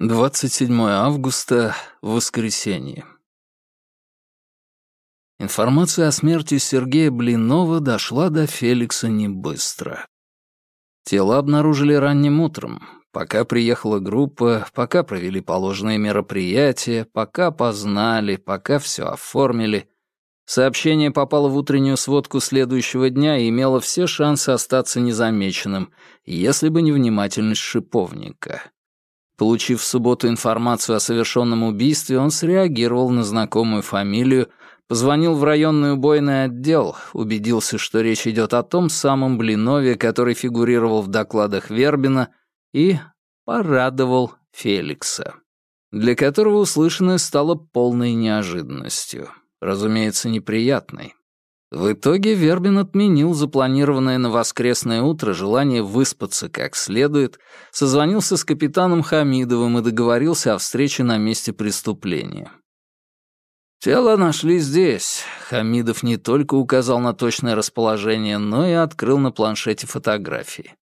27 августа, воскресенье. Информация о смерти Сергея Блинова дошла до Феликса не быстро. Тело обнаружили ранним утром, пока приехала группа, пока провели положенные мероприятия, пока познали, пока все оформили. Сообщение попало в утреннюю сводку следующего дня и имело все шансы остаться незамеченным, если бы не внимательность шиповника. Получив в субботу информацию о совершенном убийстве, он среагировал на знакомую фамилию, позвонил в районный убойный отдел, убедился, что речь идет о том самом Блинове, который фигурировал в докладах Вербина, и порадовал Феликса, для которого услышанное стало полной неожиданностью, разумеется, неприятной. В итоге Вербин отменил запланированное на воскресное утро желание выспаться как следует, созвонился с капитаном Хамидовым и договорился о встрече на месте преступления. Тело нашли здесь. Хамидов не только указал на точное расположение, но и открыл на планшете фотографии.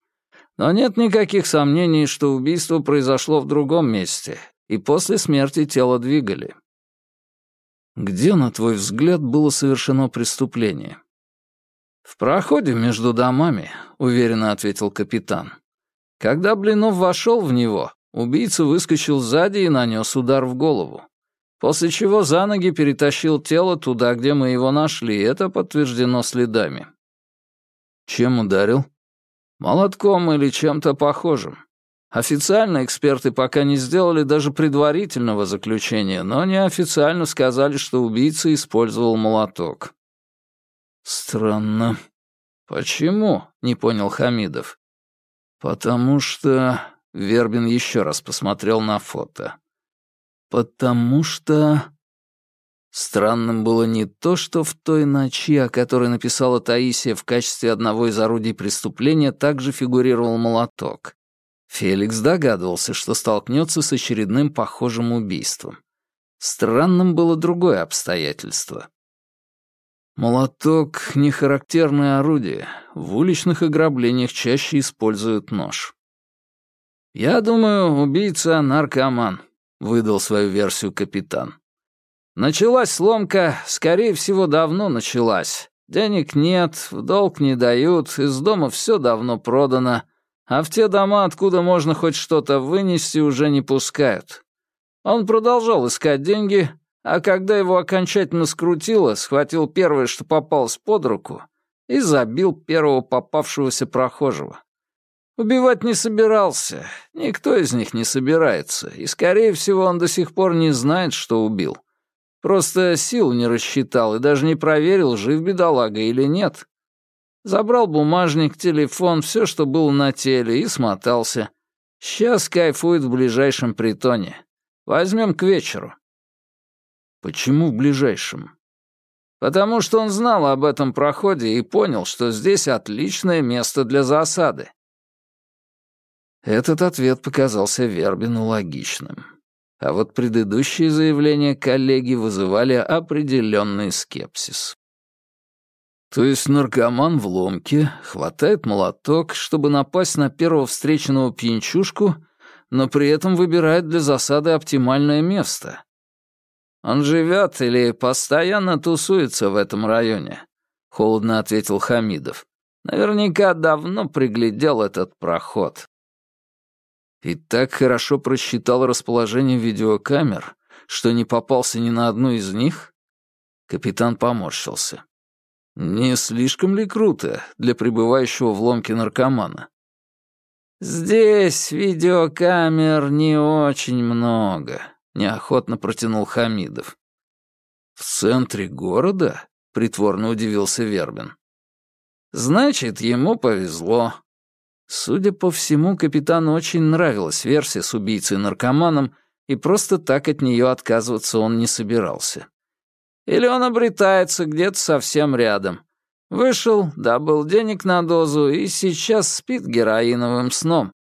Но нет никаких сомнений, что убийство произошло в другом месте, и после смерти тело двигали. Где, на твой взгляд, было совершено преступление? В проходе между домами, уверенно ответил капитан. Когда Блинов вошел в него, убийца выскочил сзади и нанес удар в голову. После чего за ноги перетащил тело туда, где мы его нашли, это подтверждено следами. Чем ударил? Молотком или чем-то похожим. Официально эксперты пока не сделали даже предварительного заключения, но неофициально сказали, что убийца использовал молоток. Странно. Почему? Не понял Хамидов. Потому что... Вербин еще раз посмотрел на фото. Потому что... Странным было не то, что в той ночи, о которой написала Таисия в качестве одного из орудий преступления, также фигурировал молоток. Феликс догадывался, что столкнется с очередным похожим убийством. Странным было другое обстоятельство. Молоток — не характерное орудие. В уличных ограблениях чаще используют нож. «Я думаю, убийца — наркоман», — выдал свою версию капитан. «Началась сломка, скорее всего, давно началась. Денег нет, в долг не дают, из дома все давно продано» а в те дома, откуда можно хоть что-то вынести, уже не пускают. Он продолжал искать деньги, а когда его окончательно скрутило, схватил первое, что попалось под руку, и забил первого попавшегося прохожего. Убивать не собирался, никто из них не собирается, и, скорее всего, он до сих пор не знает, что убил. Просто сил не рассчитал и даже не проверил, жив бедолага или нет. Забрал бумажник, телефон, все, что было на теле, и смотался. Сейчас кайфует в ближайшем притоне. Возьмем к вечеру. Почему в ближайшем? Потому что он знал об этом проходе и понял, что здесь отличное место для засады. Этот ответ показался Вербину логичным. А вот предыдущие заявления коллеги вызывали определенный скепсис. То есть наркоман в ломке хватает молоток, чтобы напасть на первого встреченного пьянчушку, но при этом выбирает для засады оптимальное место. Он живет или постоянно тусуется в этом районе, холодно ответил Хамидов. Наверняка давно приглядел этот проход. И так хорошо просчитал расположение видеокамер, что не попался ни на одну из них? Капитан поморщился. Не слишком ли круто для пребывающего в ломке наркомана? «Здесь видеокамер не очень много», — неохотно протянул Хамидов. «В центре города?» — притворно удивился Вербин. «Значит, ему повезло». Судя по всему, капитану очень нравилась версия с убийцей-наркоманом, и просто так от нее отказываться он не собирался. Или он обретается где-то совсем рядом. Вышел, добыл денег на дозу и сейчас спит героиновым сном.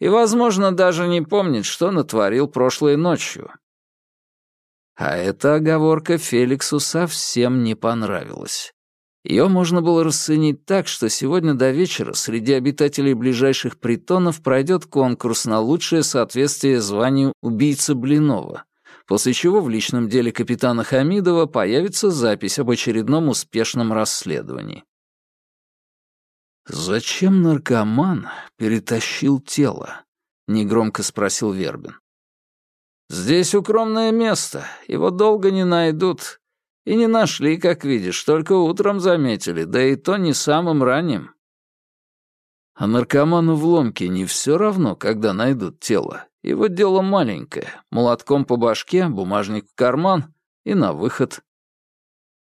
И, возможно, даже не помнит, что натворил прошлой ночью. А эта оговорка Феликсу совсем не понравилась. Ее можно было расценить так, что сегодня до вечера среди обитателей ближайших притонов пройдет конкурс на лучшее соответствие званию убийца Блинова, после чего в личном деле капитана Хамидова появится запись об очередном успешном расследовании. «Зачем наркоман перетащил тело?» — негромко спросил Вербин. «Здесь укромное место, его долго не найдут, и не нашли, как видишь, только утром заметили, да и то не самым ранним. А наркоману в ломке не все равно, когда найдут тело. Его дело маленькое. Молотком по башке, бумажник в карман и на выход.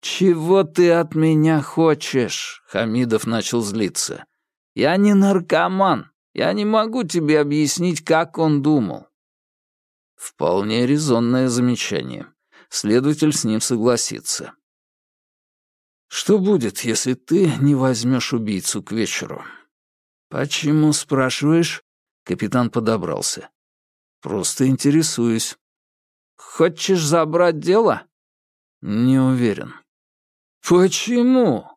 «Чего ты от меня хочешь?» — Хамидов начал злиться. «Я не наркоман. Я не могу тебе объяснить, как он думал». Вполне резонное замечание. Следователь с ним согласится. «Что будет, если ты не возьмешь убийцу к вечеру?» «Почему спрашиваешь?» Капитан подобрался. «Просто интересуюсь». «Хочешь забрать дело?» «Не уверен». «Почему?»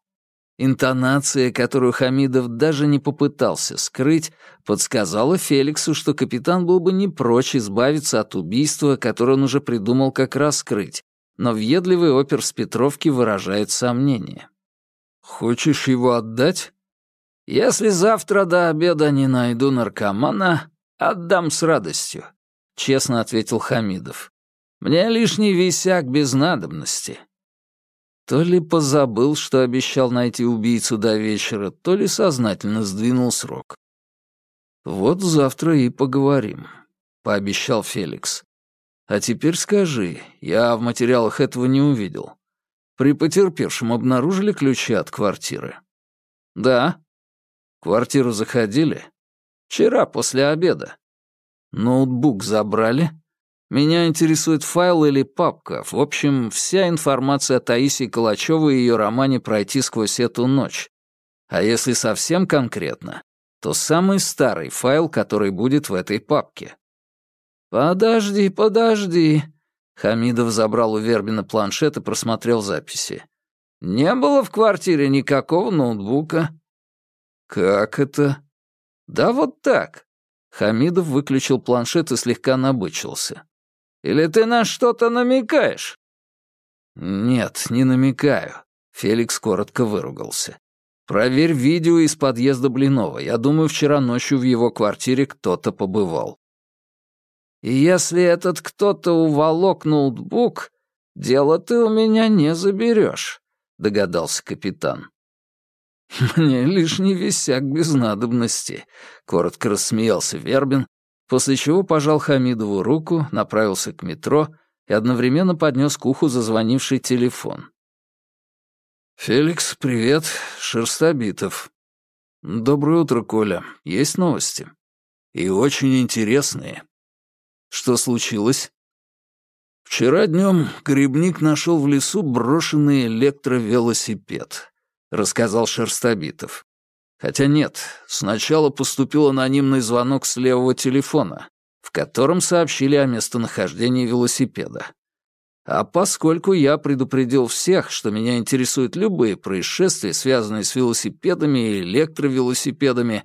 Интонация, которую Хамидов даже не попытался скрыть, подсказала Феликсу, что капитан был бы не прочь избавиться от убийства, которое он уже придумал как раскрыть, но въедливый опер с Петровки выражает сомнение. «Хочешь его отдать?» «Если завтра до обеда не найду наркомана, отдам с радостью», — честно ответил Хамидов. «Мне лишний висяк без надобности. То ли позабыл, что обещал найти убийцу до вечера, то ли сознательно сдвинул срок. «Вот завтра и поговорим», — пообещал Феликс. «А теперь скажи, я в материалах этого не увидел. При потерпевшем обнаружили ключи от квартиры?» «Да». «Квартиру заходили?» «Вчера после обеда». «Ноутбук забрали?» Меня интересует файл или папка. В общем, вся информация о Таисии Калачевой и ее романе «Пройти сквозь эту ночь». А если совсем конкретно, то самый старый файл, который будет в этой папке. «Подожди, подожди». Хамидов забрал у Вербина планшет и просмотрел записи. «Не было в квартире никакого ноутбука». «Как это?» «Да вот так». Хамидов выключил планшет и слегка набычился. Или ты на что-то намекаешь?» «Нет, не намекаю», — Феликс коротко выругался. «Проверь видео из подъезда Блинова. Я думаю, вчера ночью в его квартире кто-то побывал». «И если этот кто-то уволок ноутбук, дело ты у меня не заберешь», — догадался капитан. «Мне лишний висяк без надобности», — коротко рассмеялся Вербин после чего пожал Хамидову руку, направился к метро и одновременно поднес к уху зазвонивший телефон. «Феликс, привет. Шерстобитов. Доброе утро, Коля. Есть новости? И очень интересные. Что случилось?» «Вчера днем грибник нашел в лесу брошенный электровелосипед», — рассказал Шерстобитов. Хотя нет, сначала поступил анонимный звонок с левого телефона, в котором сообщили о местонахождении велосипеда. А поскольку я предупредил всех, что меня интересуют любые происшествия, связанные с велосипедами и электровелосипедами,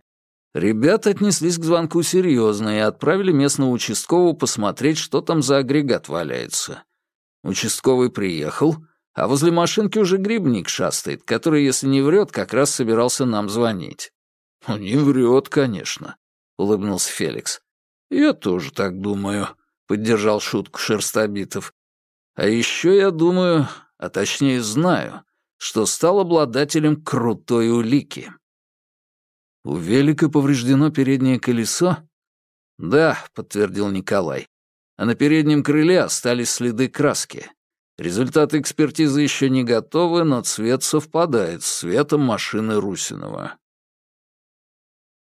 ребята отнеслись к звонку серьезно и отправили местного участкового посмотреть, что там за агрегат валяется. Участковый приехал — а возле машинки уже грибник шастает, который, если не врет, как раз собирался нам звонить. «Ну, «Не врет, конечно», — улыбнулся Феликс. «Я тоже так думаю», — поддержал шутку Шерстобитов. «А еще я думаю, а точнее знаю, что стал обладателем крутой улики». «У велика повреждено переднее колесо?» «Да», — подтвердил Николай. «А на переднем крыле остались следы краски. Результаты экспертизы еще не готовы, но цвет совпадает с цветом машины Русинова.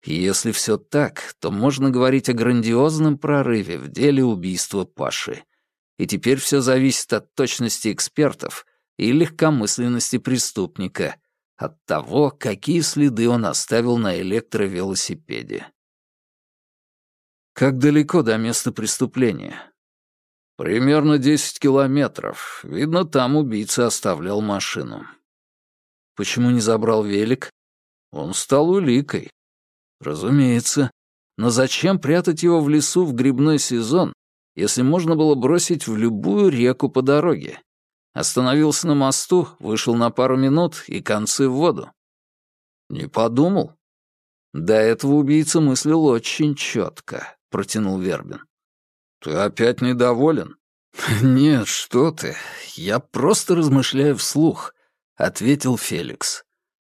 Если все так, то можно говорить о грандиозном прорыве в деле убийства Паши. И теперь все зависит от точности экспертов и легкомысленности преступника, от того, какие следы он оставил на электровелосипеде. Как далеко до места преступления? «Примерно десять километров. Видно, там убийца оставлял машину». Почему не забрал велик? Он стал уликой. Разумеется. Но зачем прятать его в лесу в грибной сезон, если можно было бросить в любую реку по дороге? Остановился на мосту, вышел на пару минут и концы в воду. Не подумал. До этого убийца мыслил очень четко, протянул Вербин. Ты опять недоволен? Нет, что ты. Я просто размышляю вслух, ответил Феликс.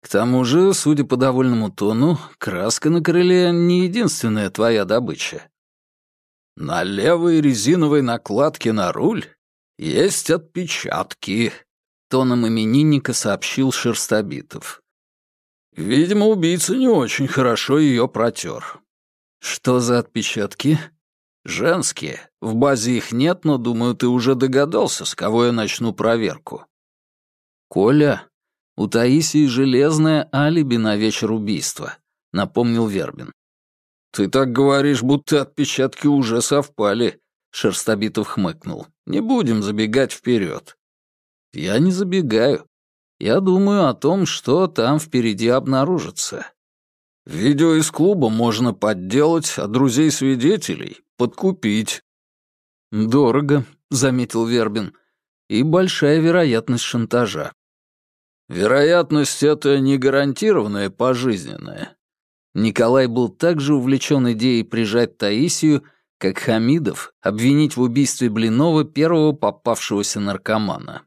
К тому же, судя по довольному тону, краска на крыле не единственная твоя добыча. На левой резиновой накладке на руль есть отпечатки, тоном именинника сообщил Шерстобитов. Видимо, убийца не очень хорошо ее протер. Что за отпечатки? Женские. В базе их нет, но, думаю, ты уже догадался, с кого я начну проверку. Коля, у Таисии железное алиби на вечер убийства», — напомнил Вербин. «Ты так говоришь, будто отпечатки уже совпали», — Шерстобитов хмыкнул. «Не будем забегать вперед». «Я не забегаю. Я думаю о том, что там впереди обнаружится. Видео из клуба можно подделать, а друзей свидетелей подкупить». «Дорого», — заметил Вербин, — «и большая вероятность шантажа. Вероятность это не гарантированная пожизненная. Николай был так же увлечен идеей прижать Таисию, как Хамидов обвинить в убийстве Блинова первого попавшегося наркомана.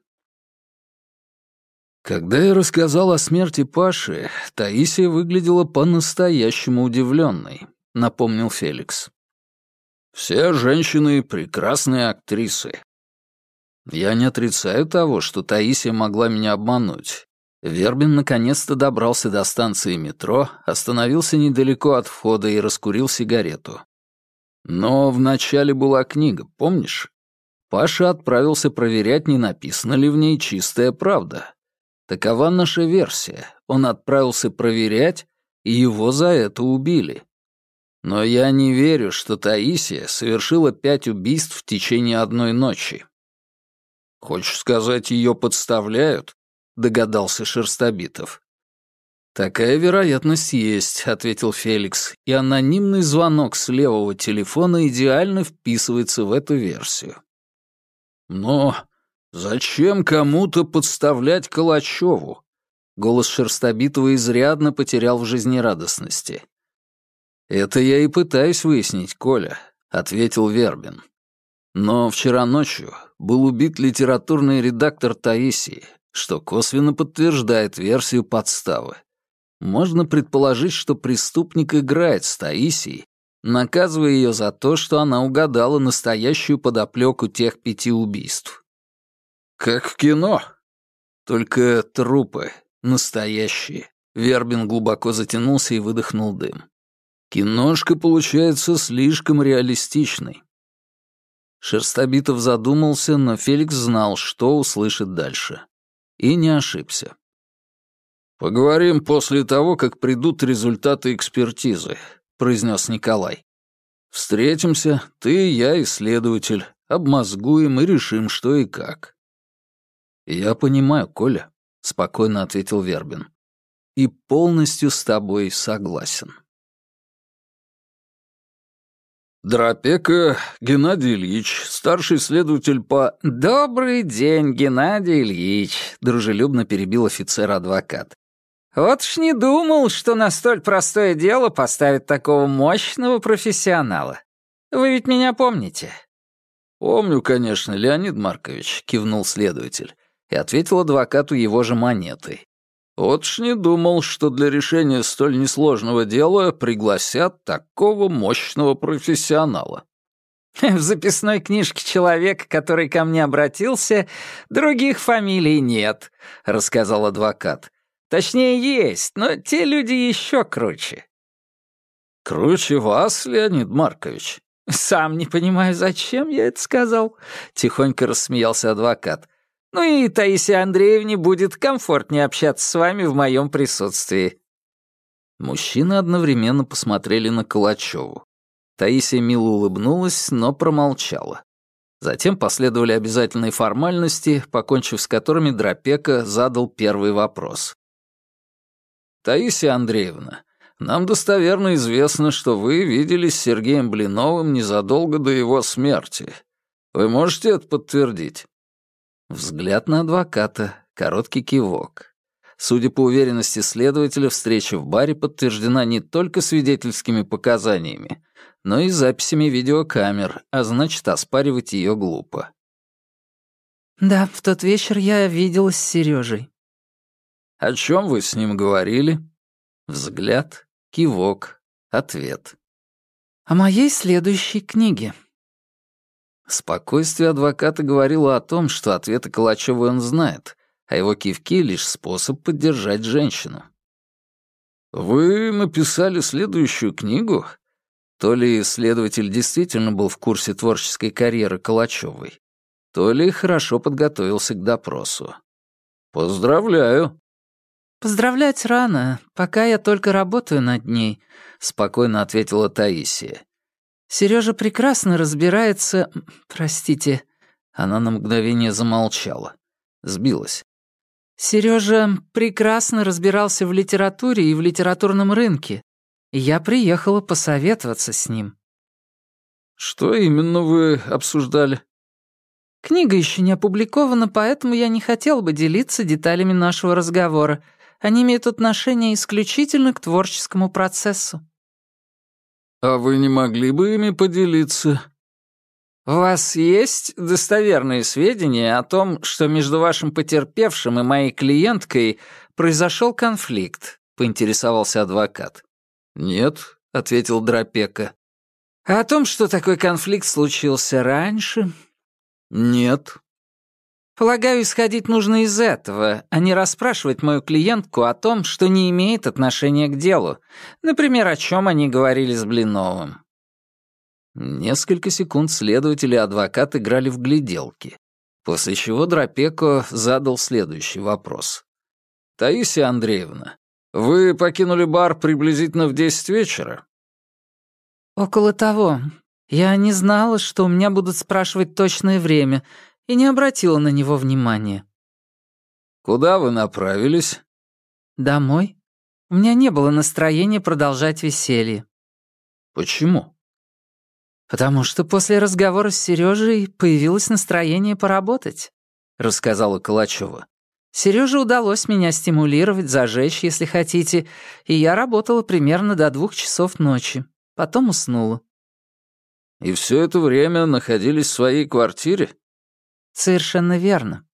Когда я рассказал о смерти Паши, Таисия выглядела по-настоящему удивленной, напомнил Феликс. Все женщины — прекрасные актрисы. Я не отрицаю того, что Таисия могла меня обмануть, Вербин наконец-то добрался до станции метро, остановился недалеко от входа и раскурил сигарету. Но вначале была книга, помнишь? Паша отправился проверять, не написана ли в ней чистая правда. Такова наша версия. Он отправился проверять, и его за это убили. Но я не верю, что Таисия совершила пять убийств в течение одной ночи. Хочешь сказать, ее подставляют? догадался Шерстобитов. «Такая вероятность есть», — ответил Феликс, и анонимный звонок с левого телефона идеально вписывается в эту версию. «Но зачем кому-то подставлять Калачеву?» Голос Шерстобитова изрядно потерял в жизнерадостности. «Это я и пытаюсь выяснить, Коля», — ответил Вербин. «Но вчера ночью был убит литературный редактор Таисии, что косвенно подтверждает версию подставы. Можно предположить, что преступник играет с Таисией, наказывая ее за то, что она угадала настоящую подоплеку тех пяти убийств. Как в кино. Только трупы настоящие. Вербин глубоко затянулся и выдохнул дым. Киношка получается слишком реалистичной. Шерстобитов задумался, но Феликс знал, что услышит дальше. И не ошибся. «Поговорим после того, как придут результаты экспертизы», — произнес Николай. «Встретимся, ты, я и следователь, обмозгуем и решим, что и как». «Я понимаю, Коля», — спокойно ответил Вербин. «И полностью с тобой согласен». Дропека Геннадий Ильич, старший следователь по... «Добрый день, Геннадий Ильич», — дружелюбно перебил офицер-адвокат. «Вот ж не думал, что на столь простое дело поставят такого мощного профессионала. Вы ведь меня помните?» «Помню, конечно, Леонид Маркович», — кивнул следователь и ответил адвокату его же монетой. Вот ж не думал, что для решения столь несложного дела пригласят такого мощного профессионала. В записной книжке человека, который ко мне обратился, других фамилий нет, рассказал адвокат. Точнее, есть, но те люди еще круче. Круче вас, Леонид Маркович? Сам не понимаю, зачем я это сказал, тихонько рассмеялся адвокат. Ну и Таисия Андреевне будет комфортнее общаться с вами в моем присутствии». Мужчины одновременно посмотрели на Калачеву. Таисия мило улыбнулась, но промолчала. Затем последовали обязательные формальности, покончив с которыми Дропека задал первый вопрос. Таисия Андреевна, нам достоверно известно, что вы виделись с Сергеем Блиновым незадолго до его смерти. Вы можете это подтвердить?» Взгляд на адвоката, короткий кивок. Судя по уверенности следователя, встреча в баре подтверждена не только свидетельскими показаниями, но и записями видеокамер, а значит, оспаривать ее глупо. «Да, в тот вечер я виделась с Сережей. «О чем вы с ним говорили?» Взгляд, кивок, ответ. «О моей следующей книге». Спокойствие адвоката говорило о том, что ответы Калачёвой он знает, а его кивки — лишь способ поддержать женщину. «Вы написали следующую книгу?» То ли следователь действительно был в курсе творческой карьеры Калачёвой, то ли хорошо подготовился к допросу. «Поздравляю!» «Поздравлять рано, пока я только работаю над ней», — спокойно ответила Таисия. Сережа прекрасно разбирается... Простите. Она на мгновение замолчала. Сбилась. Сережа прекрасно разбирался в литературе и в литературном рынке. я приехала посоветоваться с ним. Что именно вы обсуждали? Книга еще не опубликована, поэтому я не хотела бы делиться деталями нашего разговора. Они имеют отношение исключительно к творческому процессу. «А вы не могли бы ими поделиться?» «У вас есть достоверные сведения о том, что между вашим потерпевшим и моей клиенткой произошел конфликт?» — поинтересовался адвокат. «Нет», — ответил Дропека. «А о том, что такой конфликт случился раньше?» «Нет», Полагаю, исходить нужно из этого, а не расспрашивать мою клиентку о том, что не имеет отношения к делу. Например, о чем они говорили с Блиновым. Несколько секунд следователи и адвокат играли в гляделки, после чего Дропеко задал следующий вопрос. «Таисия Андреевна, вы покинули бар приблизительно в десять вечера?» «Около того. Я не знала, что у меня будут спрашивать точное время, и не обратила на него внимания. «Куда вы направились?» «Домой. У меня не было настроения продолжать веселье». «Почему?» «Потому что после разговора с Сережей появилось настроение поработать», — рассказала Калачева. Сереже удалось меня стимулировать, зажечь, если хотите, и я работала примерно до двух часов ночи. Потом уснула. «И все это время находились в своей квартире?» Совершенно верно.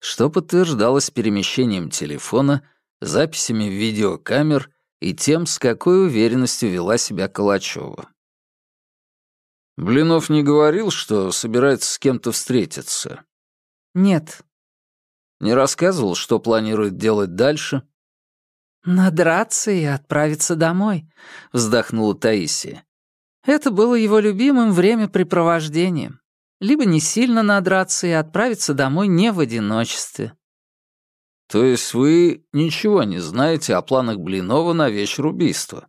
Что подтверждалось перемещением телефона, записями видеокамер и тем, с какой уверенностью вела себя Калачева. Блинов не говорил, что собирается с кем-то встретиться? Нет. Не рассказывал, что планирует делать дальше? «Надраться и отправиться домой», — вздохнула Таисия. Это было его любимым времяпрепровождением либо не сильно надраться и отправиться домой не в одиночестве. То есть вы ничего не знаете о планах Блинова на вечер убийства?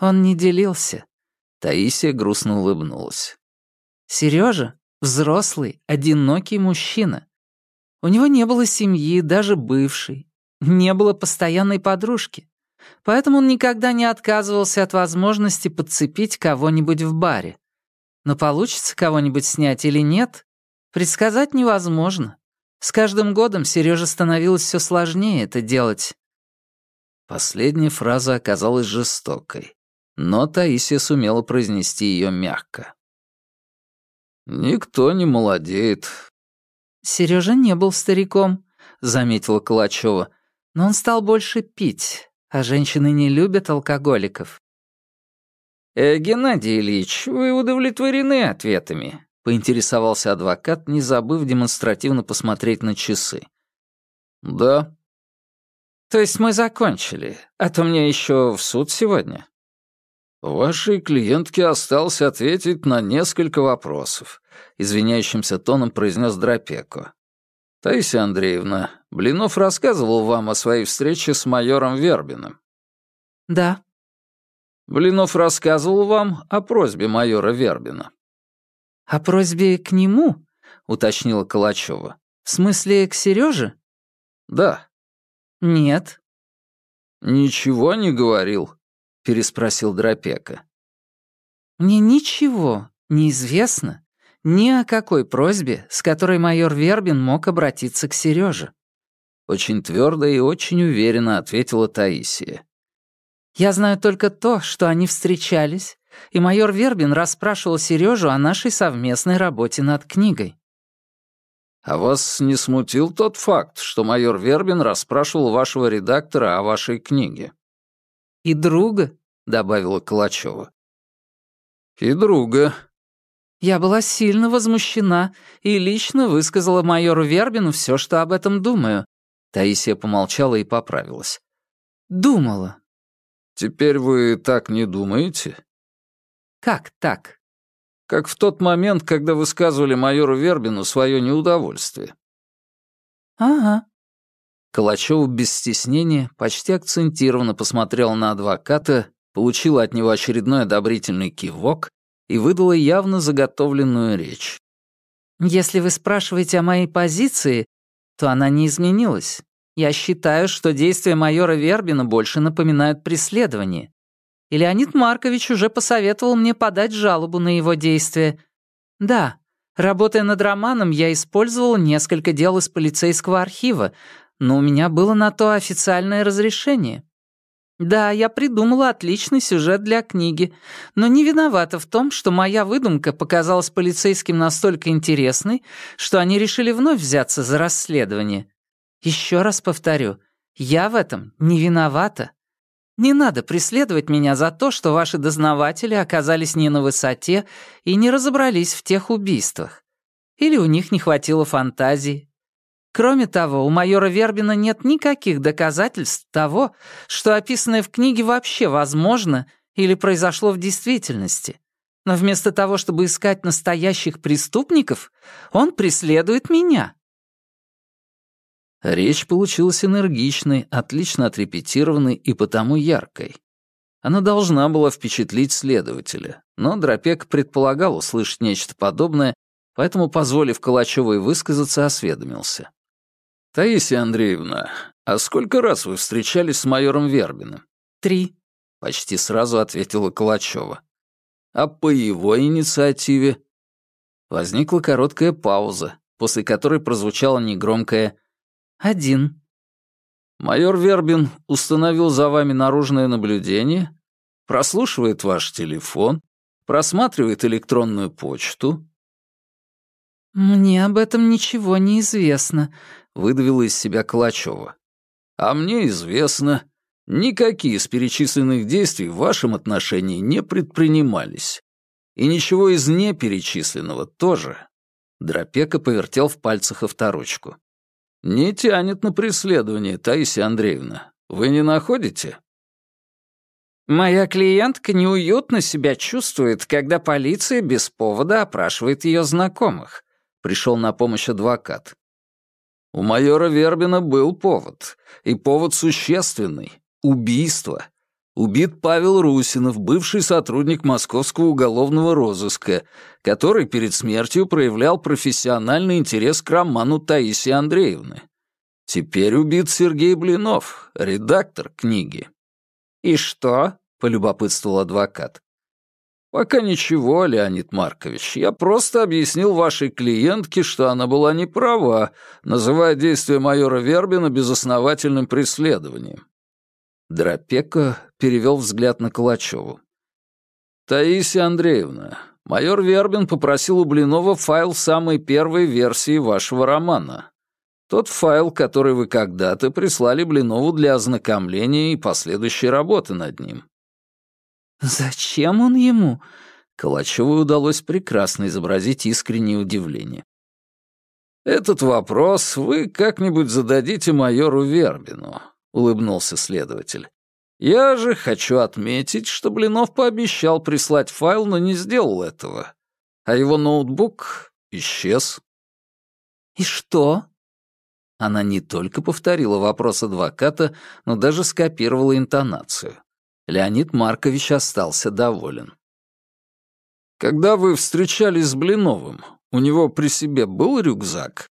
Он не делился. Таисия грустно улыбнулась. Сережа — взрослый, одинокий мужчина. У него не было семьи, даже бывшей. Не было постоянной подружки. Поэтому он никогда не отказывался от возможности подцепить кого-нибудь в баре. Но получится кого-нибудь снять или нет, предсказать невозможно. С каждым годом Сереже становилось все сложнее это делать. Последняя фраза оказалась жестокой, но Таисия сумела произнести ее мягко. «Никто не молодеет». Сережа не был стариком», — заметила Калачева, «но он стал больше пить, а женщины не любят алкоголиков». «Э, «Геннадий Ильич, вы удовлетворены ответами?» — поинтересовался адвокат, не забыв демонстративно посмотреть на часы. «Да». «То есть мы закончили, а то мне еще в суд сегодня?» «Вашей клиентке осталось ответить на несколько вопросов», — извиняющимся тоном произнес Дропеко. «Таисия Андреевна, Блинов рассказывал вам о своей встрече с майором Вербиным?» «Да», Блинов рассказывал вам о просьбе майора Вербина». «О просьбе к нему?» — уточнила Калачева. «В смысле, к Сереже?» «Да». «Нет». «Ничего не говорил?» — переспросил Дропека. «Мне ничего не известно ни о какой просьбе, с которой майор Вербин мог обратиться к Сереже. Очень твердо и очень уверенно ответила Таисия. «Я знаю только то, что они встречались, и майор Вербин расспрашивал Сережу о нашей совместной работе над книгой». «А вас не смутил тот факт, что майор Вербин расспрашивал вашего редактора о вашей книге?» «И друга», — добавила Калачева. «И друга». Я была сильно возмущена и лично высказала майору Вербину все, что об этом думаю, Таисия помолчала и поправилась. «Думала». «Теперь вы так не думаете?» «Как так?» «Как в тот момент, когда высказывали майору Вербину свое неудовольствие». «Ага». Калачева без стеснения, почти акцентированно посмотрела на адвоката, получила от него очередной одобрительный кивок и выдала явно заготовленную речь. «Если вы спрашиваете о моей позиции, то она не изменилась. Я считаю, что действия майора Вербина больше напоминают преследование. И Леонид Маркович уже посоветовал мне подать жалобу на его действия. Да, работая над романом, я использовал несколько дел из полицейского архива, но у меня было на то официальное разрешение. Да, я придумала отличный сюжет для книги, но не виновата в том, что моя выдумка показалась полицейским настолько интересной, что они решили вновь взяться за расследование. Еще раз повторю, я в этом не виновата. Не надо преследовать меня за то, что ваши дознаватели оказались не на высоте и не разобрались в тех убийствах. Или у них не хватило фантазии, Кроме того, у майора Вербина нет никаких доказательств того, что описанное в книге вообще возможно или произошло в действительности. Но вместо того, чтобы искать настоящих преступников, он преследует меня. Речь получилась энергичной, отлично отрепетированной и потому яркой. Она должна была впечатлить следователя, но Дропек предполагал услышать нечто подобное, поэтому, позволив Калачевой высказаться, осведомился. «Таисия Андреевна, а сколько раз вы встречались с майором Вербиным?» «Три», — почти сразу ответила Калачева. «А по его инициативе?» Возникла короткая пауза, после которой прозвучало негромкое «Один». «Майор Вербин установил за вами наружное наблюдение, прослушивает ваш телефон, просматривает электронную почту». «Мне об этом ничего не известно», выдавила из себя Калачева. «А мне известно, никакие из перечисленных действий в вашем отношении не предпринимались. И ничего из неперечисленного тоже». Дропека повертел в пальцах авторучку. «Не тянет на преследование, Таисия Андреевна. Вы не находите?» «Моя клиентка неуютно себя чувствует, когда полиция без повода опрашивает ее знакомых», — пришел на помощь адвокат. У майора Вербина был повод, и повод существенный — убийство. Убит Павел Русинов, бывший сотрудник московского уголовного розыска, который перед смертью проявлял профессиональный интерес к роману Таисии Андреевны. Теперь убит Сергей Блинов, редактор книги. «И что?» — полюбопытствовал адвокат. «Пока ничего, Леонид Маркович. Я просто объяснил вашей клиентке, что она была не права, называя действия майора Вербина безосновательным преследованием». Дропека перевел взгляд на Калачеву. «Таисия Андреевна, майор Вербин попросил у Блинова файл самой первой версии вашего романа. Тот файл, который вы когда-то прислали Блинову для ознакомления и последующей работы над ним. «Зачем он ему?» Калачеву удалось прекрасно изобразить искреннее удивление. «Этот вопрос вы как-нибудь зададите майору Вербину», — улыбнулся следователь. «Я же хочу отметить, что Блинов пообещал прислать файл, но не сделал этого. А его ноутбук исчез». «И что?» Она не только повторила вопрос адвоката, но даже скопировала интонацию. Леонид Маркович остался доволен. «Когда вы встречались с Блиновым, у него при себе был рюкзак?»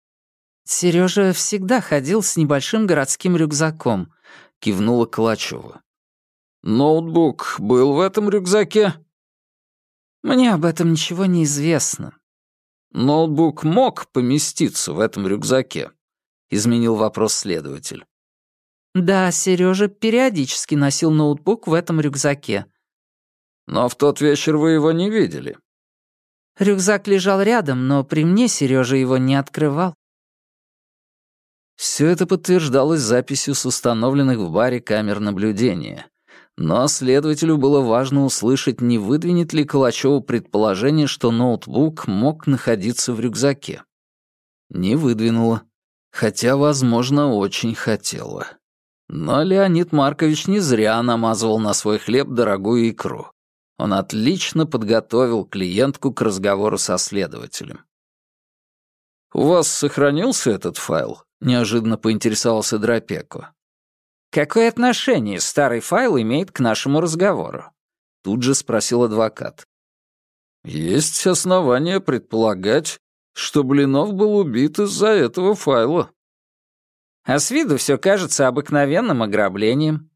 Сережа всегда ходил с небольшим городским рюкзаком. — кивнула Калачева. «Ноутбук был в этом рюкзаке?» «Мне об этом ничего не известно». «Ноутбук мог поместиться в этом рюкзаке?» — изменил вопрос следователь. «Да, Сережа периодически носил ноутбук в этом рюкзаке». «Но в тот вечер вы его не видели?» Рюкзак лежал рядом, но при мне Сережа его не открывал. Все это подтверждалось записью с установленных в баре камер наблюдения. Но следователю было важно услышать, не выдвинет ли Калачеву предположение, что ноутбук мог находиться в рюкзаке. Не выдвинула, хотя, возможно, очень хотела. Но Леонид Маркович не зря намазывал на свой хлеб дорогую икру. Он отлично подготовил клиентку к разговору со следователем. «У вас сохранился этот файл?» — неожиданно поинтересовался Дропеко. «Какое отношение старый файл имеет к нашему разговору?» Тут же спросил адвокат. «Есть основания предполагать, что Блинов был убит из-за этого файла». «А с виду все кажется обыкновенным ограблением».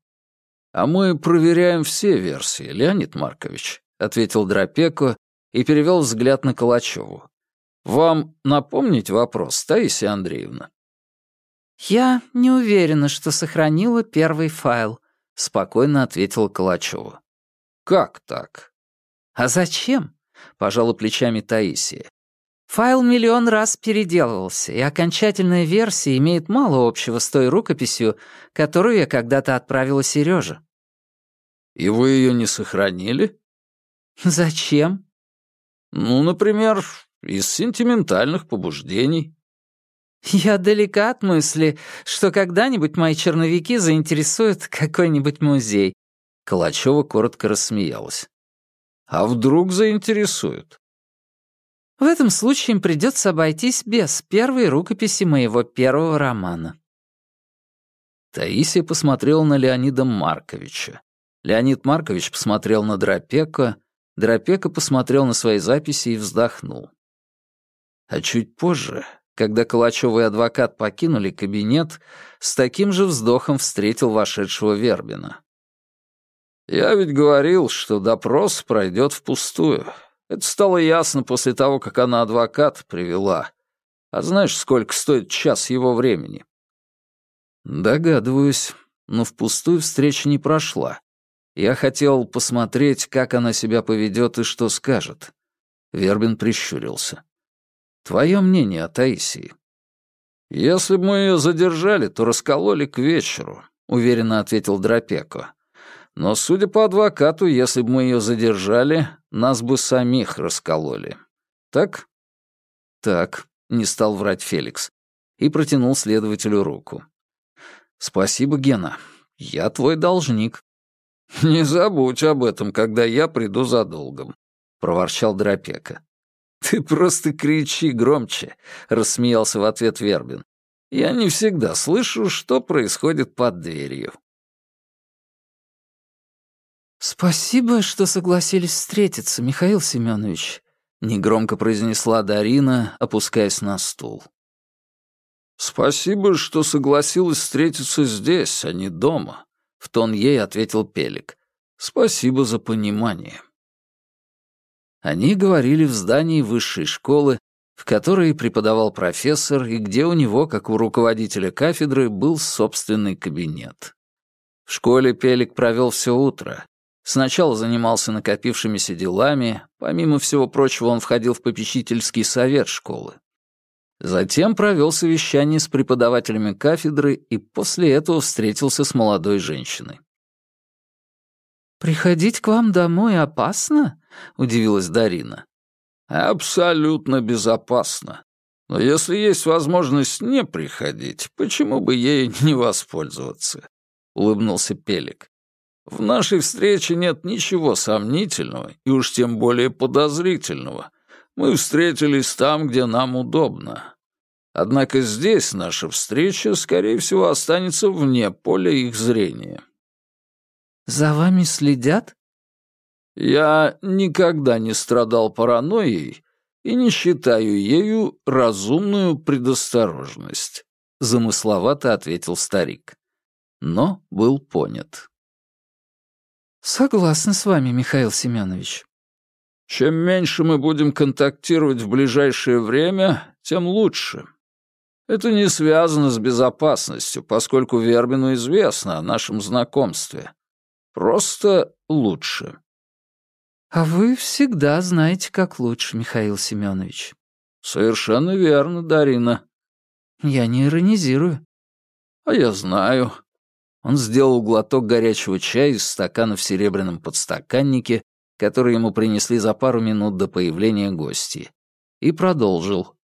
«А мы проверяем все версии, Леонид Маркович», — ответил Дропеко и перевел взгляд на Калачеву. «Вам напомнить вопрос, Таисия Андреевна?» «Я не уверена, что сохранила первый файл», — спокойно ответила Калачева. «Как так?» «А зачем?» — пожала плечами Таисия. «Файл миллион раз переделывался, и окончательная версия имеет мало общего с той рукописью, которую я когда-то отправила Сереже». «И вы ее не сохранили?» «Зачем?» «Ну, например, из сентиментальных побуждений». Я далека от мысли, что когда-нибудь мои черновики заинтересуют какой-нибудь музей. Калачева коротко рассмеялась. А вдруг заинтересуют? В этом случае им придется обойтись без первой рукописи моего первого романа. Таисия посмотрела на Леонида Марковича. Леонид Маркович посмотрел на Дропека, Дропека посмотрел на свои записи и вздохнул. А чуть позже когда Калачёв и адвокат покинули кабинет, с таким же вздохом встретил вошедшего Вербина. «Я ведь говорил, что допрос пройдет впустую. Это стало ясно после того, как она адвокат привела. А знаешь, сколько стоит час его времени?» «Догадываюсь, но впустую встреча не прошла. Я хотел посмотреть, как она себя поведет и что скажет». Вербин прищурился. Твое мнение о Таисии?» «Если бы мы ее задержали, то раскололи к вечеру», — уверенно ответил Дропеко. «Но, судя по адвокату, если бы мы ее задержали, нас бы самих раскололи. Так?» «Так», — не стал врать Феликс, и протянул следователю руку. «Спасибо, Гена. Я твой должник». «Не забудь об этом, когда я приду за долгом», — проворчал Дропека. «Ты просто кричи громче», — рассмеялся в ответ Вербин. «Я не всегда слышу, что происходит под дверью». «Спасибо, что согласились встретиться, Михаил Семенович», — негромко произнесла Дарина, опускаясь на стул. «Спасибо, что согласилась встретиться здесь, а не дома», — в тон ей ответил Пелик. «Спасибо за понимание». Они говорили в здании высшей школы, в которой преподавал профессор и где у него, как у руководителя кафедры, был собственный кабинет. В школе Пелик провел все утро. Сначала занимался накопившимися делами, помимо всего прочего он входил в попечительский совет школы. Затем провел совещание с преподавателями кафедры и после этого встретился с молодой женщиной. «Приходить к вам домой опасно?» — удивилась Дарина. «Абсолютно безопасно. Но если есть возможность не приходить, почему бы ей не воспользоваться?» — улыбнулся Пелик. «В нашей встрече нет ничего сомнительного и уж тем более подозрительного. Мы встретились там, где нам удобно. Однако здесь наша встреча, скорее всего, останется вне поля их зрения». «За вами следят?» «Я никогда не страдал паранойей и не считаю ею разумную предосторожность», — замысловато ответил старик. но был понят. «Согласна с вами, Михаил Семенович». «Чем меньше мы будем контактировать в ближайшее время, тем лучше. Это не связано с безопасностью, поскольку Вербину известно о нашем знакомстве. Просто лучше». «А вы всегда знаете, как лучше, Михаил Семенович». «Совершенно верно, Дарина». «Я не иронизирую». «А я знаю. Он сделал глоток горячего чая из стакана в серебряном подстаканнике, который ему принесли за пару минут до появления гостей, и продолжил.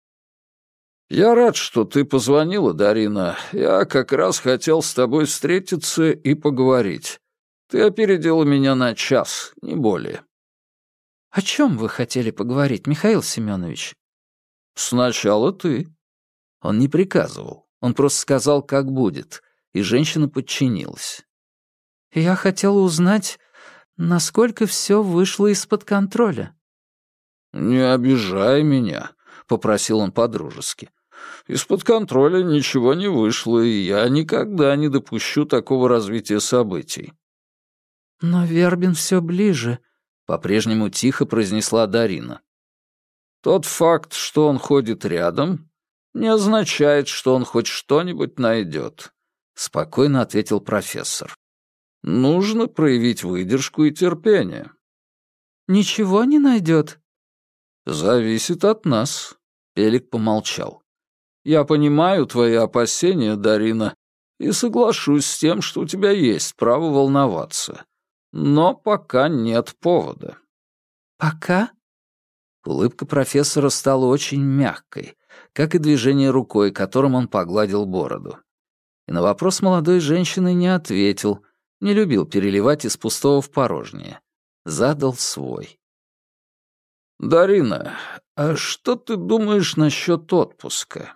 «Я рад, что ты позвонила, Дарина. Я как раз хотел с тобой встретиться и поговорить. Ты опередила меня на час, не более». «О чем вы хотели поговорить, Михаил Семенович?» «Сначала ты». Он не приказывал, он просто сказал, как будет, и женщина подчинилась. «Я хотела узнать, насколько все вышло из-под контроля». «Не обижай меня», — попросил он подружески. «Из-под контроля ничего не вышло, и я никогда не допущу такого развития событий». «Но Вербин все ближе», — по-прежнему тихо произнесла Дарина. «Тот факт, что он ходит рядом, не означает, что он хоть что-нибудь найдет спокойно ответил профессор. Нужно проявить выдержку и терпение. Ничего не найдет. Зависит от нас. Пелик помолчал. Я понимаю твои опасения, Дарина, и соглашусь с тем, что у тебя есть право волноваться. Но пока нет повода. Пока? Улыбка профессора стала очень мягкой, как и движение рукой, которым он погладил бороду и на вопрос молодой женщины не ответил, не любил переливать из пустого в порожнее. Задал свой. «Дарина, а что ты думаешь насчет отпуска?»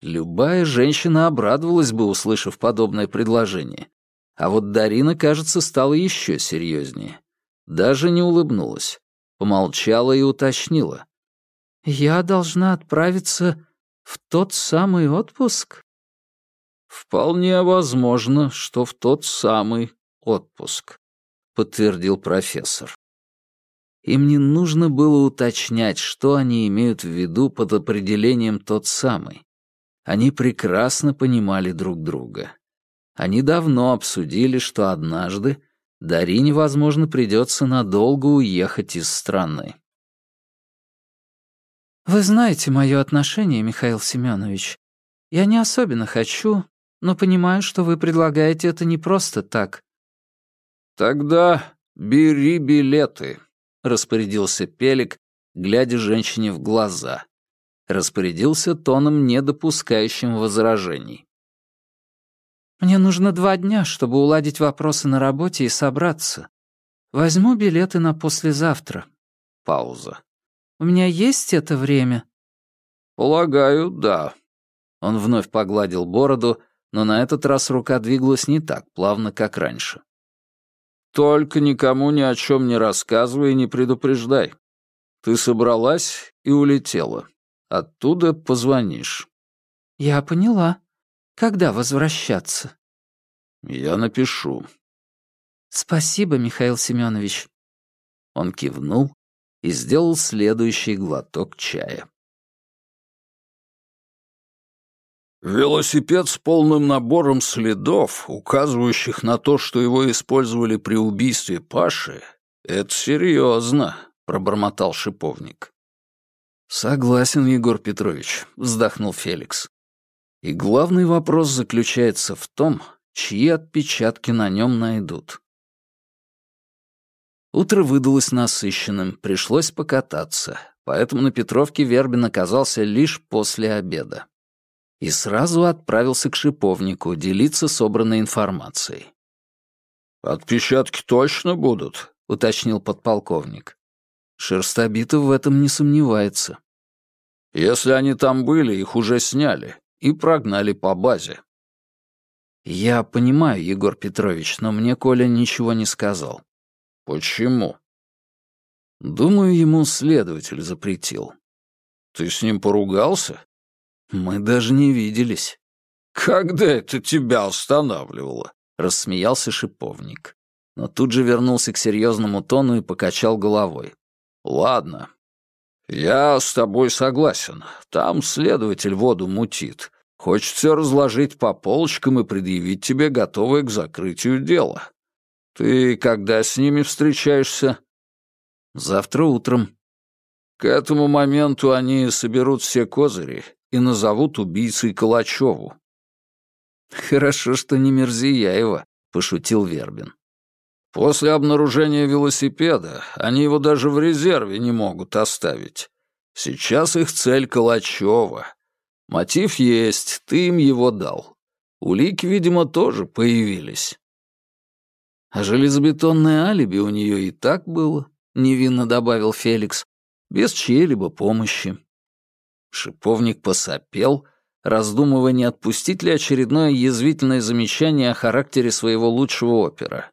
Любая женщина обрадовалась бы, услышав подобное предложение. А вот Дарина, кажется, стала еще серьезнее. Даже не улыбнулась. Помолчала и уточнила. «Я должна отправиться в тот самый отпуск?» «Вполне возможно, что в тот самый отпуск», — подтвердил профессор. Им не нужно было уточнять, что они имеют в виду под определением «тот самый». Они прекрасно понимали друг друга. Они давно обсудили, что однажды Дарине, возможно, придется надолго уехать из страны. «Вы знаете мое отношение, Михаил Семенович. Я не особенно хочу, но понимаю, что вы предлагаете это не просто так». «Тогда бери билеты», — распорядился Пелик, глядя женщине в глаза. Распорядился тоном, не допускающим возражений. «Мне нужно два дня, чтобы уладить вопросы на работе и собраться. Возьму билеты на послезавтра». Пауза. «У меня есть это время?» «Полагаю, да». Он вновь погладил бороду, но на этот раз рука двигалась не так плавно, как раньше. «Только никому ни о чем не рассказывай и не предупреждай. Ты собралась и улетела. Оттуда позвонишь». «Я поняла. Когда возвращаться?» «Я напишу». «Спасибо, Михаил Семенович». Он кивнул и сделал следующий глоток чая. Велосипед с полным набором следов, указывающих на то, что его использовали при убийстве Паши, это серьезно, пробормотал шиповник. Согласен, Егор Петрович, вздохнул Феликс. И главный вопрос заключается в том, чьи отпечатки на нем найдут. Утро выдалось насыщенным, пришлось покататься, поэтому на Петровке Вербин оказался лишь после обеда и сразу отправился к шиповнику делиться собранной информацией. «Отпечатки точно будут?» — уточнил подполковник. Шерстобитов в этом не сомневается. «Если они там были, их уже сняли и прогнали по базе». «Я понимаю, Егор Петрович, но мне Коля ничего не сказал». «Почему?» «Думаю, ему следователь запретил». «Ты с ним поругался?» Мы даже не виделись. «Когда это тебя останавливало?» — рассмеялся шиповник. Но тут же вернулся к серьезному тону и покачал головой. «Ладно. Я с тобой согласен. Там следователь воду мутит. Хочет все разложить по полочкам и предъявить тебе готовое к закрытию дело. Ты когда с ними встречаешься?» «Завтра утром». «К этому моменту они соберут все козыри и назовут убийцей Калачеву. «Хорошо, что не Мерзияева», — пошутил Вербин. «После обнаружения велосипеда они его даже в резерве не могут оставить. Сейчас их цель Калачева. Мотив есть, ты им его дал. Улики, видимо, тоже появились». «А железобетонное алиби у нее и так было», — невинно добавил Феликс, «без чьей-либо помощи». Шиповник посопел, раздумывая, не отпустить ли очередное язвительное замечание о характере своего лучшего опера.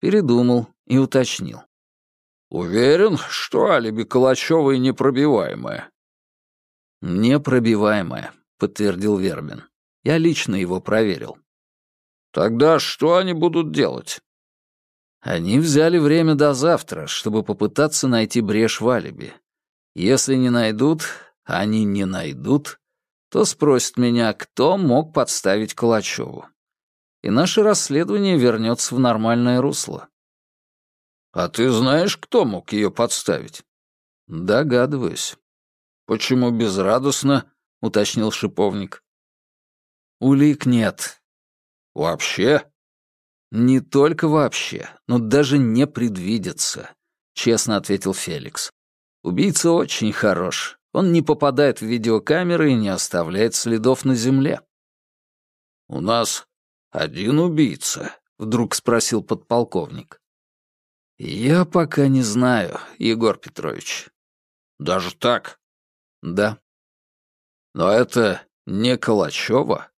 Передумал и уточнил. «Уверен, что алиби Калачёвой непробиваемое?» «Непробиваемое», — подтвердил Вербин. «Я лично его проверил». «Тогда что они будут делать?» Они взяли время до завтра, чтобы попытаться найти брешь в алиби. Если не найдут, они не найдут, то спросят меня, кто мог подставить Калачеву. И наше расследование вернется в нормальное русло. А ты знаешь, кто мог ее подставить? Догадываюсь. Почему безрадостно? уточнил шиповник. Улик нет. Вообще? Не только вообще, но даже не предвидится, честно ответил Феликс. Убийца очень хорош, он не попадает в видеокамеры и не оставляет следов на земле. «У нас один убийца?» — вдруг спросил подполковник. «Я пока не знаю, Егор Петрович». «Даже так?» «Да». «Но это не Калачева?»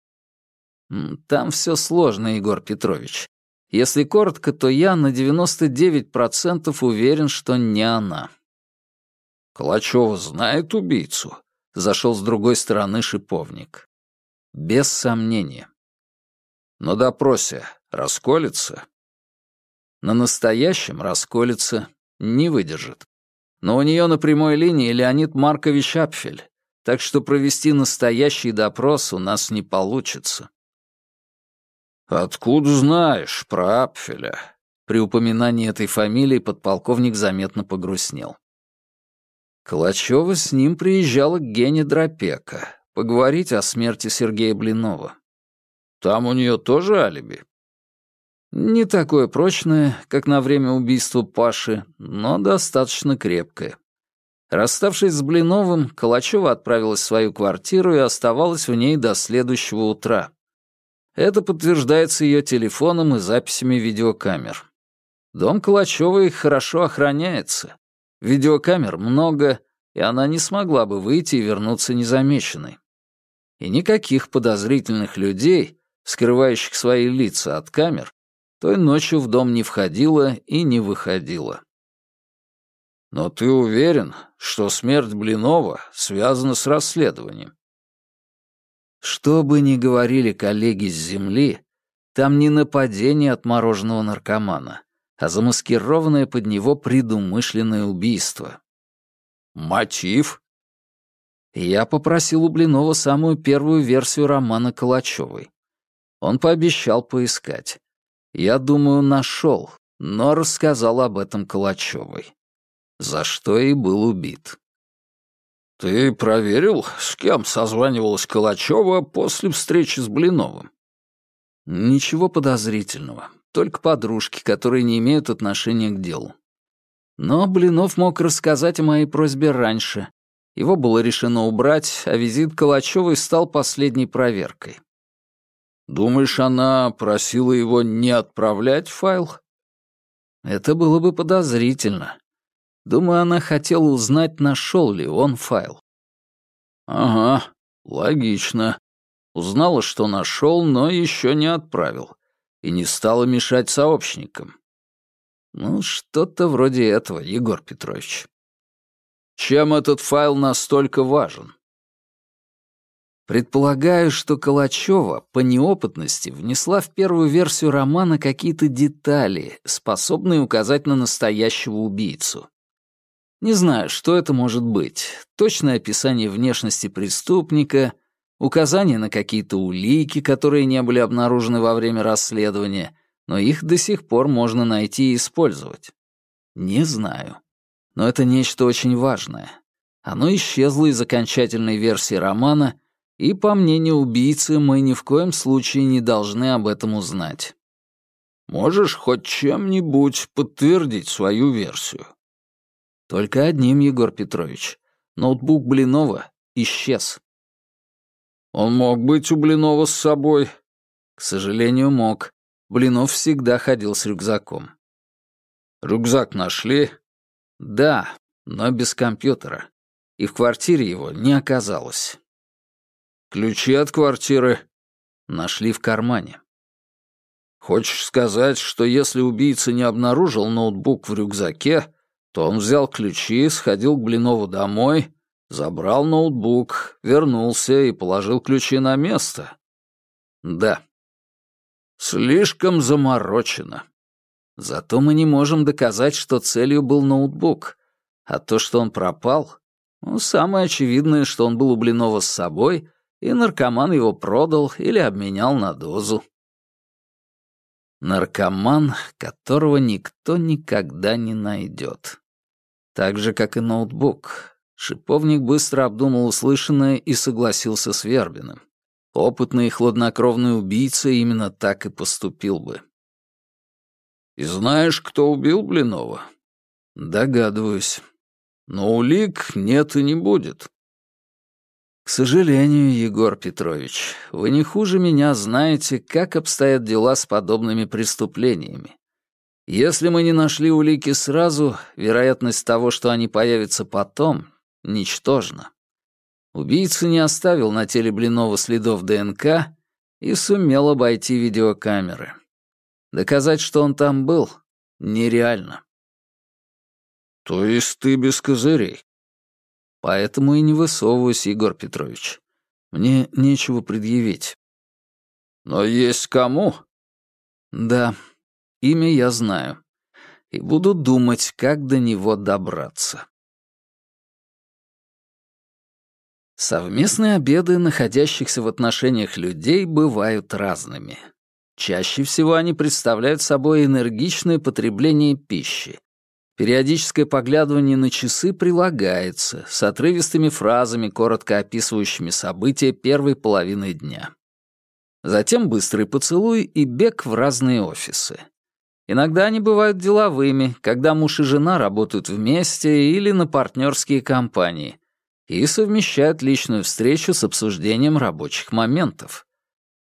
«Там все сложно, Егор Петрович. Если коротко, то я на 99% уверен, что не она». Калачева знает убийцу?» — зашел с другой стороны шиповник. «Без сомнения». «На допросе расколется?» «На настоящем расколется, не выдержит. Но у нее на прямой линии Леонид Маркович Апфель, так что провести настоящий допрос у нас не получится». «Откуда знаешь про Апфеля?» При упоминании этой фамилии подполковник заметно погрустнел. Калачева с ним приезжала к Гене Дропека поговорить о смерти Сергея Блинова. Там у нее тоже алиби? Не такое прочное, как на время убийства Паши, но достаточно крепкое. Расставшись с Блиновым, Калачева отправилась в свою квартиру и оставалась в ней до следующего утра. Это подтверждается ее телефоном и записями видеокамер. Дом Калачевой хорошо охраняется. Видеокамер много, и она не смогла бы выйти и вернуться незамеченной. И никаких подозрительных людей, скрывающих свои лица от камер, той ночью в дом не входила и не выходила. «Но ты уверен, что смерть Блинова связана с расследованием?» Что бы ни говорили коллеги с Земли, там не нападение отмороженного наркомана, а замаскированное под него предумышленное убийство. Мотив? Я попросил у Блинова самую первую версию романа Калачевой. Он пообещал поискать. Я думаю, нашел, но рассказал об этом Калачевой. За что и был убит. «Ты проверил, с кем созванивалась Калачева после встречи с Блиновым?» «Ничего подозрительного только подружки, которые не имеют отношения к делу. Но Блинов мог рассказать о моей просьбе раньше. Его было решено убрать, а визит Калачевой стал последней проверкой. «Думаешь, она просила его не отправлять файл?» Это было бы подозрительно. Думаю, она хотела узнать, нашел ли он файл. «Ага, логично. Узнала, что нашел, но еще не отправил и не стала мешать сообщникам. Ну, что-то вроде этого, Егор Петрович. Чем этот файл настолько важен? Предполагаю, что Калачева по неопытности внесла в первую версию романа какие-то детали, способные указать на настоящего убийцу. Не знаю, что это может быть. Точное описание внешности преступника, указание на какие-то улики, которые не были обнаружены во время расследования, но их до сих пор можно найти и использовать. Не знаю. Но это нечто очень важное. Оно исчезло из окончательной версии романа — и, по мнению убийцы, мы ни в коем случае не должны об этом узнать. Можешь хоть чем-нибудь подтвердить свою версию? Только одним, Егор Петрович. Ноутбук Блинова исчез. Он мог быть у Блинова с собой? К сожалению, мог. Блинов всегда ходил с рюкзаком. Рюкзак нашли? Да, но без компьютера. И в квартире его не оказалось. Ключи от квартиры нашли в кармане. Хочешь сказать, что если убийца не обнаружил ноутбук в рюкзаке, то он взял ключи, сходил к Блинову домой, забрал ноутбук, вернулся и положил ключи на место? Да. Слишком заморочено. Зато мы не можем доказать, что целью был ноутбук. А то, что он пропал, ну, самое очевидное, что он был у Блинова с собой — и наркоман его продал или обменял на дозу. Наркоман, которого никто никогда не найдет. Так же, как и ноутбук. Шиповник быстро обдумал услышанное и согласился с Вербиным. Опытный и хладнокровный убийца именно так и поступил бы. «И знаешь, кто убил Блинова?» «Догадываюсь. Но улик нет и не будет. «К сожалению, Егор Петрович, вы не хуже меня знаете, как обстоят дела с подобными преступлениями. Если мы не нашли улики сразу, вероятность того, что они появятся потом, ничтожна. Убийца не оставил на теле Блинова следов ДНК и сумел обойти видеокамеры. Доказать, что он там был, нереально. «То есть ты без козырей?» Поэтому и не высовываюсь, Егор Петрович. Мне нечего предъявить. Но есть кому? Да, имя я знаю. И буду думать, как до него добраться. Совместные обеды находящихся в отношениях людей бывают разными. Чаще всего они представляют собой энергичное потребление пищи, Периодическое поглядывание на часы прилагается с отрывистыми фразами, коротко описывающими события первой половины дня. Затем быстрый поцелуй и бег в разные офисы. Иногда они бывают деловыми, когда муж и жена работают вместе или на партнерские компании и совмещают личную встречу с обсуждением рабочих моментов.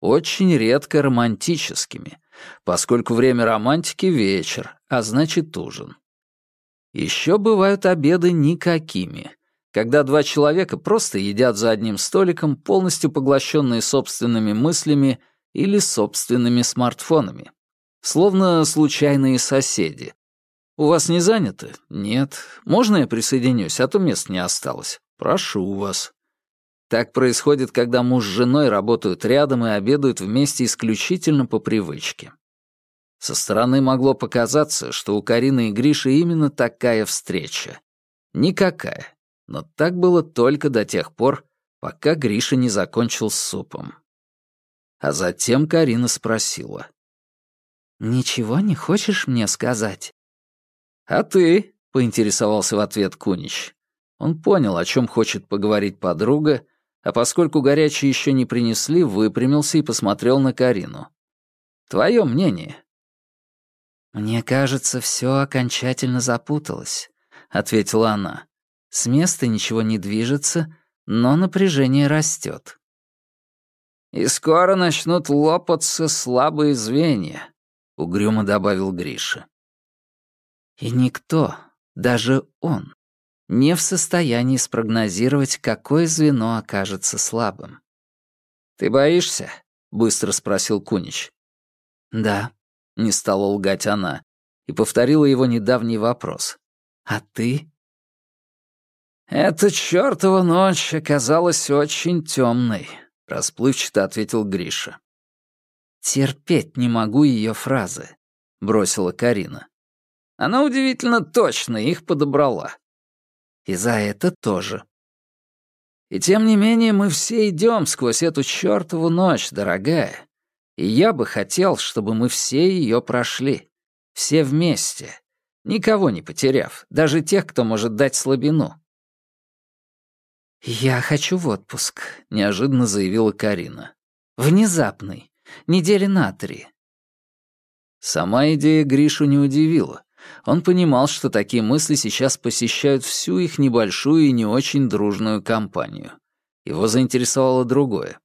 Очень редко романтическими, поскольку время романтики — вечер, а значит ужин. Еще бывают обеды никакими, когда два человека просто едят за одним столиком, полностью поглощенные собственными мыслями или собственными смартфонами. Словно случайные соседи. «У вас не занято?» «Нет». «Можно я присоединюсь, а то мест не осталось?» «Прошу вас». Так происходит, когда муж с женой работают рядом и обедают вместе исключительно по привычке. Со стороны могло показаться, что у Карины и Гриши именно такая встреча. Никакая. Но так было только до тех пор, пока Гриша не закончил с супом. А затем Карина спросила. «Ничего не хочешь мне сказать?» «А ты?» — поинтересовался в ответ Кунич. Он понял, о чем хочет поговорить подруга, а поскольку горячие еще не принесли, выпрямился и посмотрел на Карину. «Твое мнение, «Мне кажется, все окончательно запуталось», — ответила она. «С места ничего не движется, но напряжение растет». «И скоро начнут лопаться слабые звенья», — угрюмо добавил Гриша. «И никто, даже он, не в состоянии спрогнозировать, какое звено окажется слабым». «Ты боишься?» — быстро спросил Кунич. «Да», — не стала лгать она, и повторила его недавний вопрос. «А ты?» «Эта чёртова ночь оказалась очень темной», расплывчато ответил Гриша. «Терпеть не могу ее фразы», — бросила Карина. Она удивительно точно их подобрала. И за это тоже. И тем не менее мы все идем сквозь эту чертову ночь, дорогая. И я бы хотел, чтобы мы все ее прошли. Все вместе. Никого не потеряв, даже тех, кто может дать слабину. «Я хочу в отпуск», — неожиданно заявила Карина. «Внезапный. Недели на три». Сама идея Гришу не удивила. Он понимал, что такие мысли сейчас посещают всю их небольшую и не очень дружную компанию. Его заинтересовало другое.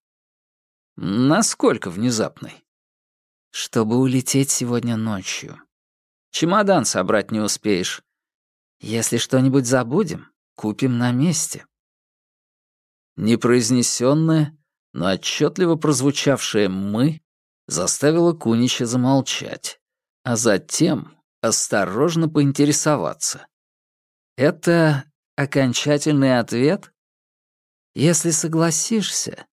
Насколько внезапный? Чтобы улететь сегодня ночью. Чемодан собрать не успеешь. Если что-нибудь забудем, купим на месте. Непроизнесенное, но отчетливо прозвучавшее «мы» заставило Кунича замолчать, а затем осторожно поинтересоваться. «Это окончательный ответ? Если согласишься,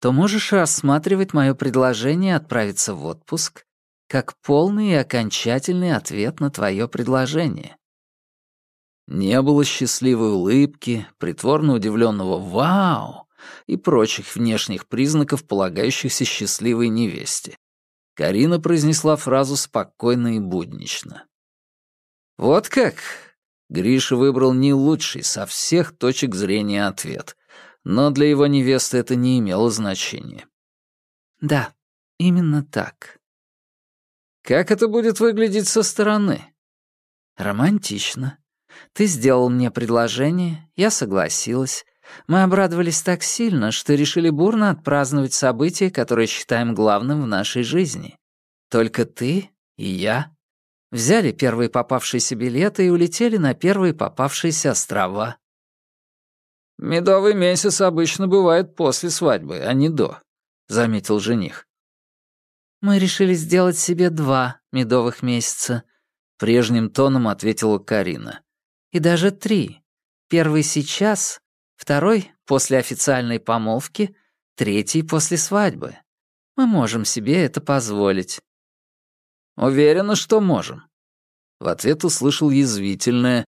то можешь рассматривать мое предложение отправиться в отпуск как полный и окончательный ответ на твое предложение». Не было счастливой улыбки, притворно удивленного «Вау!» и прочих внешних признаков, полагающихся счастливой невесте. Карина произнесла фразу спокойно и буднично. «Вот как?» Гриша выбрал не лучший со всех точек зрения ответ, но для его невесты это не имело значения. «Да, именно так». «Как это будет выглядеть со стороны?» «Романтично. Ты сделал мне предложение, я согласилась. Мы обрадовались так сильно, что решили бурно отпраздновать событие, которое считаем главным в нашей жизни. Только ты и я Взяли первые попавшиеся билеты и улетели на первые попавшиеся острова. «Медовый месяц обычно бывает после свадьбы, а не до», — заметил жених. «Мы решили сделать себе два медовых месяца», — прежним тоном ответила Карина. «И даже три. Первый сейчас, второй — после официальной помолвки, третий — после свадьбы. Мы можем себе это позволить. Уверена, что можем. В ответ услышал язвительное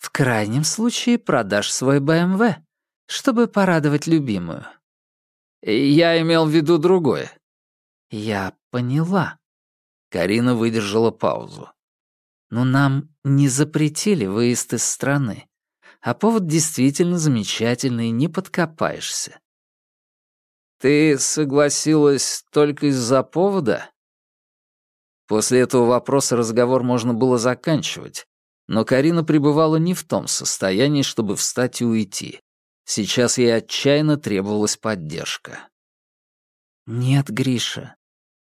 «В крайнем случае продашь свой БМВ, чтобы порадовать любимую». Я имел в виду другое. Я поняла. Карина выдержала паузу. Но нам не запретили выезд из страны. А повод действительно замечательный, не подкопаешься. Ты согласилась только из-за повода? После этого вопроса разговор можно было заканчивать, но Карина пребывала не в том состоянии, чтобы встать и уйти. Сейчас ей отчаянно требовалась поддержка. «Нет, Гриша,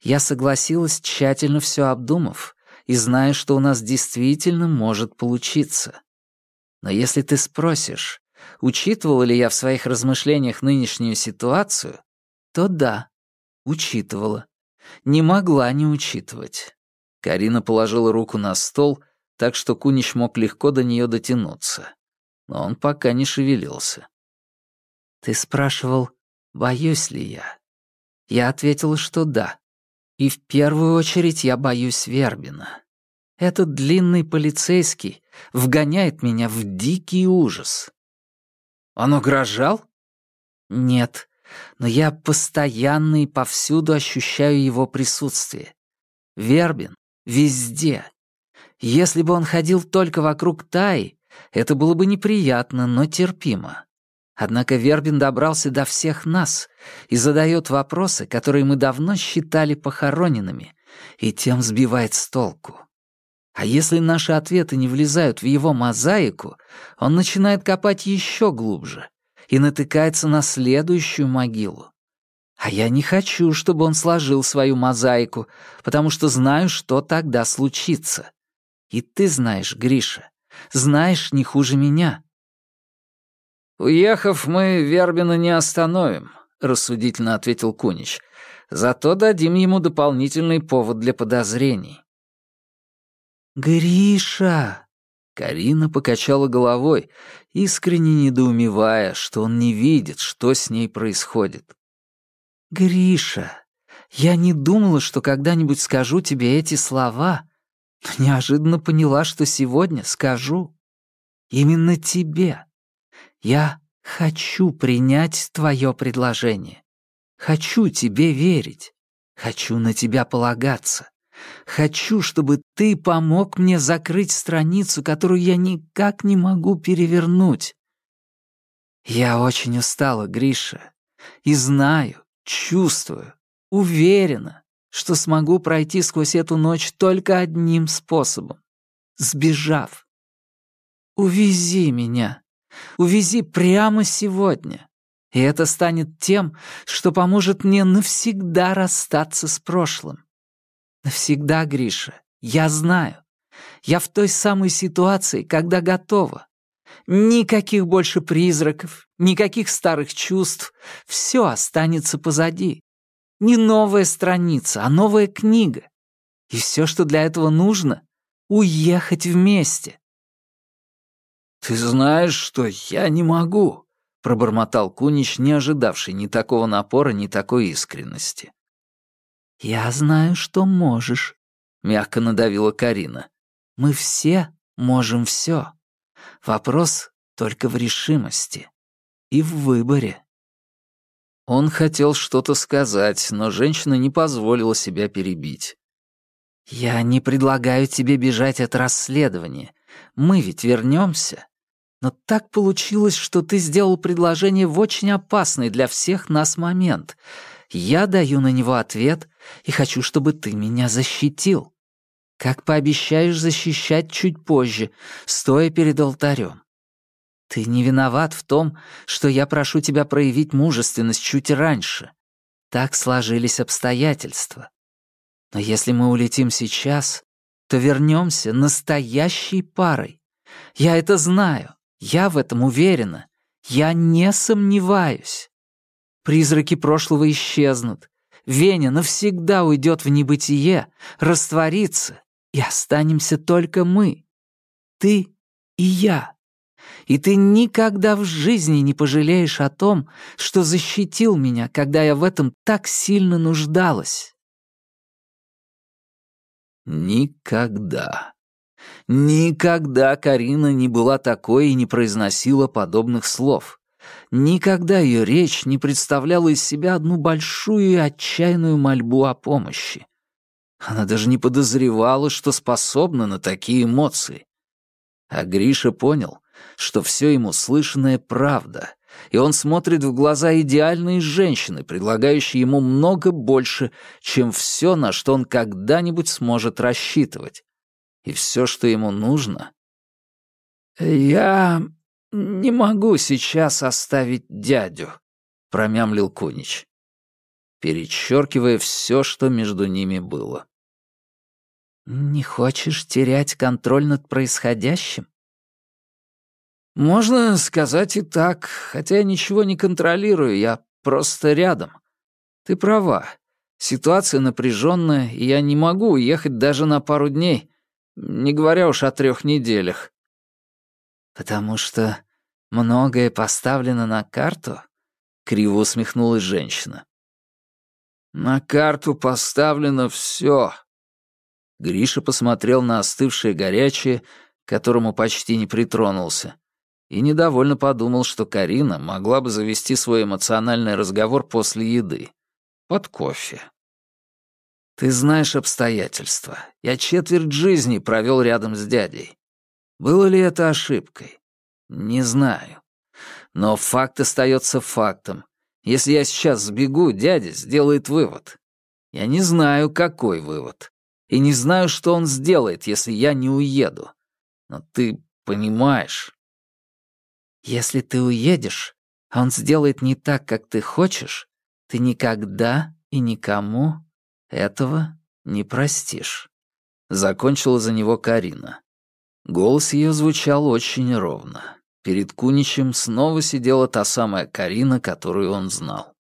я согласилась, тщательно все обдумав, и зная, что у нас действительно может получиться. Но если ты спросишь, учитывала ли я в своих размышлениях нынешнюю ситуацию, то да, учитывала не могла не учитывать. Карина положила руку на стол, так что Кунич мог легко до нее дотянуться. Но он пока не шевелился. «Ты спрашивал, боюсь ли я?» Я ответила, что да. И в первую очередь я боюсь Вербина. Этот длинный полицейский вгоняет меня в дикий ужас. Он угрожал? Нет, но я постоянно и повсюду ощущаю его присутствие. Вербин везде. Если бы он ходил только вокруг Таи, это было бы неприятно, но терпимо. Однако Вербин добрался до всех нас и задает вопросы, которые мы давно считали похороненными, и тем сбивает с толку. А если наши ответы не влезают в его мозаику, он начинает копать еще глубже и натыкается на следующую могилу. А я не хочу, чтобы он сложил свою мозаику, потому что знаю, что тогда случится. И ты знаешь, Гриша, знаешь не хуже меня. «Уехав, мы Вербина не остановим», — рассудительно ответил Кунич. «Зато дадим ему дополнительный повод для подозрений». «Гриша!» Карина покачала головой, искренне недоумевая, что он не видит, что с ней происходит. «Гриша, я не думала, что когда-нибудь скажу тебе эти слова, но неожиданно поняла, что сегодня скажу. Именно тебе. Я хочу принять твое предложение. Хочу тебе верить. Хочу на тебя полагаться. Хочу, чтобы ты помог мне закрыть страницу, которую я никак не могу перевернуть. Я очень устала, Гриша, и знаю, чувствую, уверена, что смогу пройти сквозь эту ночь только одним способом — сбежав. Увези меня. Увези прямо сегодня. И это станет тем, что поможет мне навсегда расстаться с прошлым. Навсегда, Гриша, я знаю. Я в той самой ситуации, когда готова. Никаких больше призраков, никаких старых чувств. Все останется позади. Не новая страница, а новая книга. И все, что для этого нужно — уехать вместе. «Ты знаешь, что я не могу», — пробормотал Кунич, не ожидавший ни такого напора, ни такой искренности. «Я знаю, что можешь», — мягко надавила Карина. «Мы все можем все. Вопрос только в решимости и в выборе». Он хотел что-то сказать, но женщина не позволила себя перебить. «Я не предлагаю тебе бежать от расследования. Мы ведь вернемся. Но так получилось, что ты сделал предложение в очень опасный для всех нас момент. Я даю на него ответ и хочу, чтобы ты меня защитил. Как пообещаешь защищать чуть позже, стоя перед алтарем. Ты не виноват в том, что я прошу тебя проявить мужественность чуть раньше. Так сложились обстоятельства. Но если мы улетим сейчас, то вернемся настоящей парой. Я это знаю, я в этом уверена. Я не сомневаюсь. Призраки прошлого исчезнут. Веня навсегда уйдет в небытие, растворится, и останемся только мы. Ты и я. И ты никогда в жизни не пожалеешь о том, что защитил меня, когда я в этом так сильно нуждалась. Никогда. Никогда Карина не была такой и не произносила подобных слов. Никогда ее речь не представляла из себя одну большую и отчаянную мольбу о помощи. Она даже не подозревала, что способна на такие эмоции. А Гриша понял, что все ему слышанное правда, и он смотрит в глаза идеальной женщины, предлагающей ему много больше, чем все, на что он когда-нибудь сможет рассчитывать. И все, что ему нужно... «Я «Не могу сейчас оставить дядю», — промямлил Кунич, перечеркивая все, что между ними было. «Не хочешь терять контроль над происходящим?» «Можно сказать и так, хотя я ничего не контролирую, я просто рядом. Ты права, ситуация напряженная, и я не могу уехать даже на пару дней, не говоря уж о трех неделях потому что многое поставлено на карту?» — криво усмехнулась женщина. «На карту поставлено все. Гриша посмотрел на остывшее горячее, к которому почти не притронулся, и недовольно подумал, что Карина могла бы завести свой эмоциональный разговор после еды, под кофе. «Ты знаешь обстоятельства. Я четверть жизни провел рядом с дядей. Было ли это ошибкой? Не знаю. Но факт остается фактом. Если я сейчас сбегу, дядя сделает вывод. Я не знаю, какой вывод. И не знаю, что он сделает, если я не уеду. Но ты понимаешь. Если ты уедешь, а он сделает не так, как ты хочешь, ты никогда и никому этого не простишь. Закончила за него Карина. Голос ее звучал очень ровно. Перед Куничем снова сидела та самая Карина, которую он знал.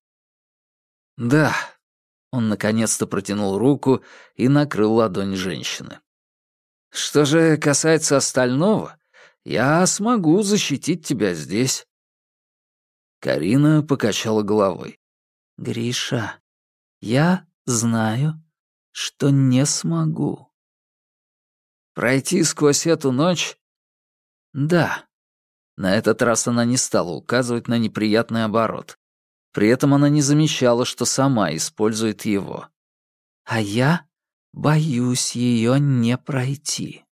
«Да», — он наконец-то протянул руку и накрыл ладонь женщины. «Что же касается остального, я смогу защитить тебя здесь». Карина покачала головой. «Гриша, Я знаю, что не смогу. Пройти сквозь эту ночь? Да. На этот раз она не стала указывать на неприятный оборот. При этом она не замечала, что сама использует его. А я боюсь ее не пройти.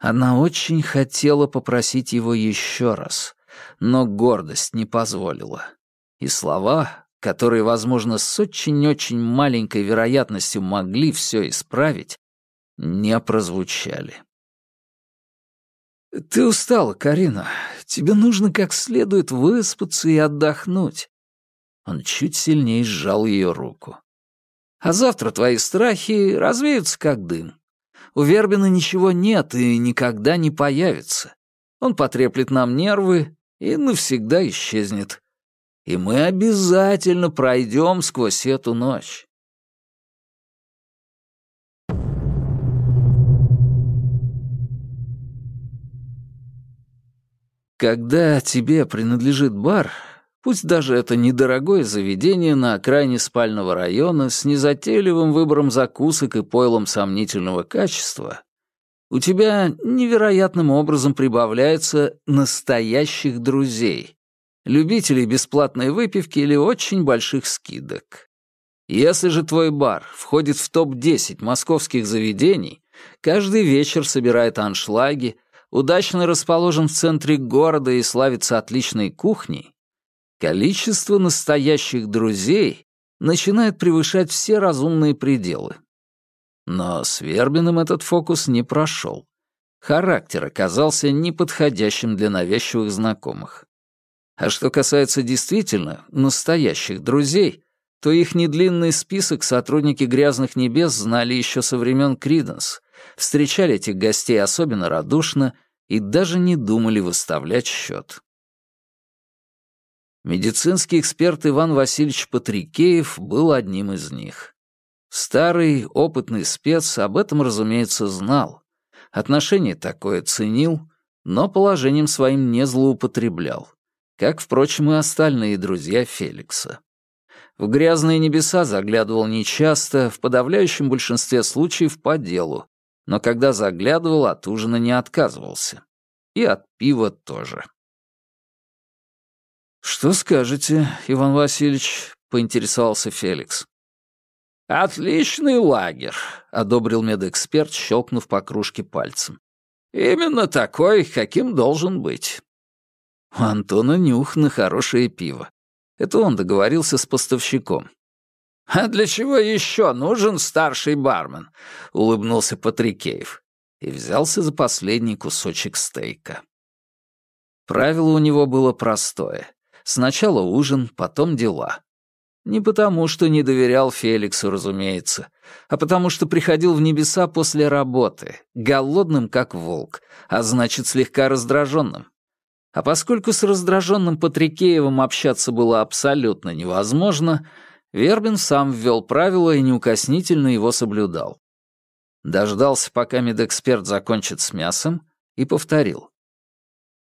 Она очень хотела попросить его еще раз, но гордость не позволила. И слова, которые, возможно, с очень-очень маленькой вероятностью могли все исправить, не прозвучали. «Ты устала, Карина. Тебе нужно как следует выспаться и отдохнуть». Он чуть сильнее сжал ее руку. «А завтра твои страхи развеются, как дым. У Вербина ничего нет и никогда не появится. Он потреплет нам нервы и навсегда исчезнет. И мы обязательно пройдем сквозь эту ночь. Когда тебе принадлежит бар, пусть даже это недорогое заведение на окраине спального района с незатейливым выбором закусок и пойлом сомнительного качества, у тебя невероятным образом прибавляется настоящих друзей, любителей бесплатной выпивки или очень больших скидок. Если же твой бар входит в топ-10 московских заведений, каждый вечер собирает аншлаги, удачно расположен в центре города и славится отличной кухней, количество настоящих друзей начинает превышать все разумные пределы. Но с Вербиным этот фокус не прошел. Характер оказался неподходящим для навязчивых знакомых. А что касается действительно настоящих друзей, то их недлинный список сотрудники «Грязных небес» знали еще со времен Криденс, встречали этих гостей особенно радушно и даже не думали выставлять счет. Медицинский эксперт Иван Васильевич Патрикеев был одним из них. Старый, опытный спец об этом, разумеется, знал. Отношение такое ценил, но положением своим не злоупотреблял, как, впрочем, и остальные друзья Феликса. В грязные небеса заглядывал нечасто, в подавляющем большинстве случаев по делу, но когда заглядывал, от ужина не отказывался. И от пива тоже. «Что скажете, Иван Васильевич?» — поинтересовался Феликс. «Отличный лагерь», — одобрил медэксперт, щелкнув по кружке пальцем. «Именно такой, каким должен быть». У Антона нюх на хорошее пиво. Это он договорился с поставщиком. «А для чего еще нужен старший бармен?» — улыбнулся Патрикеев и взялся за последний кусочек стейка. Правило у него было простое. Сначала ужин, потом дела. Не потому, что не доверял Феликсу, разумеется, а потому что приходил в небеса после работы, голодным как волк, а значит, слегка раздраженным. А поскольку с раздраженным Патрикеевым общаться было абсолютно невозможно, Вербин сам ввел правила и неукоснительно его соблюдал. Дождался, пока медэксперт закончит с мясом, и повторил.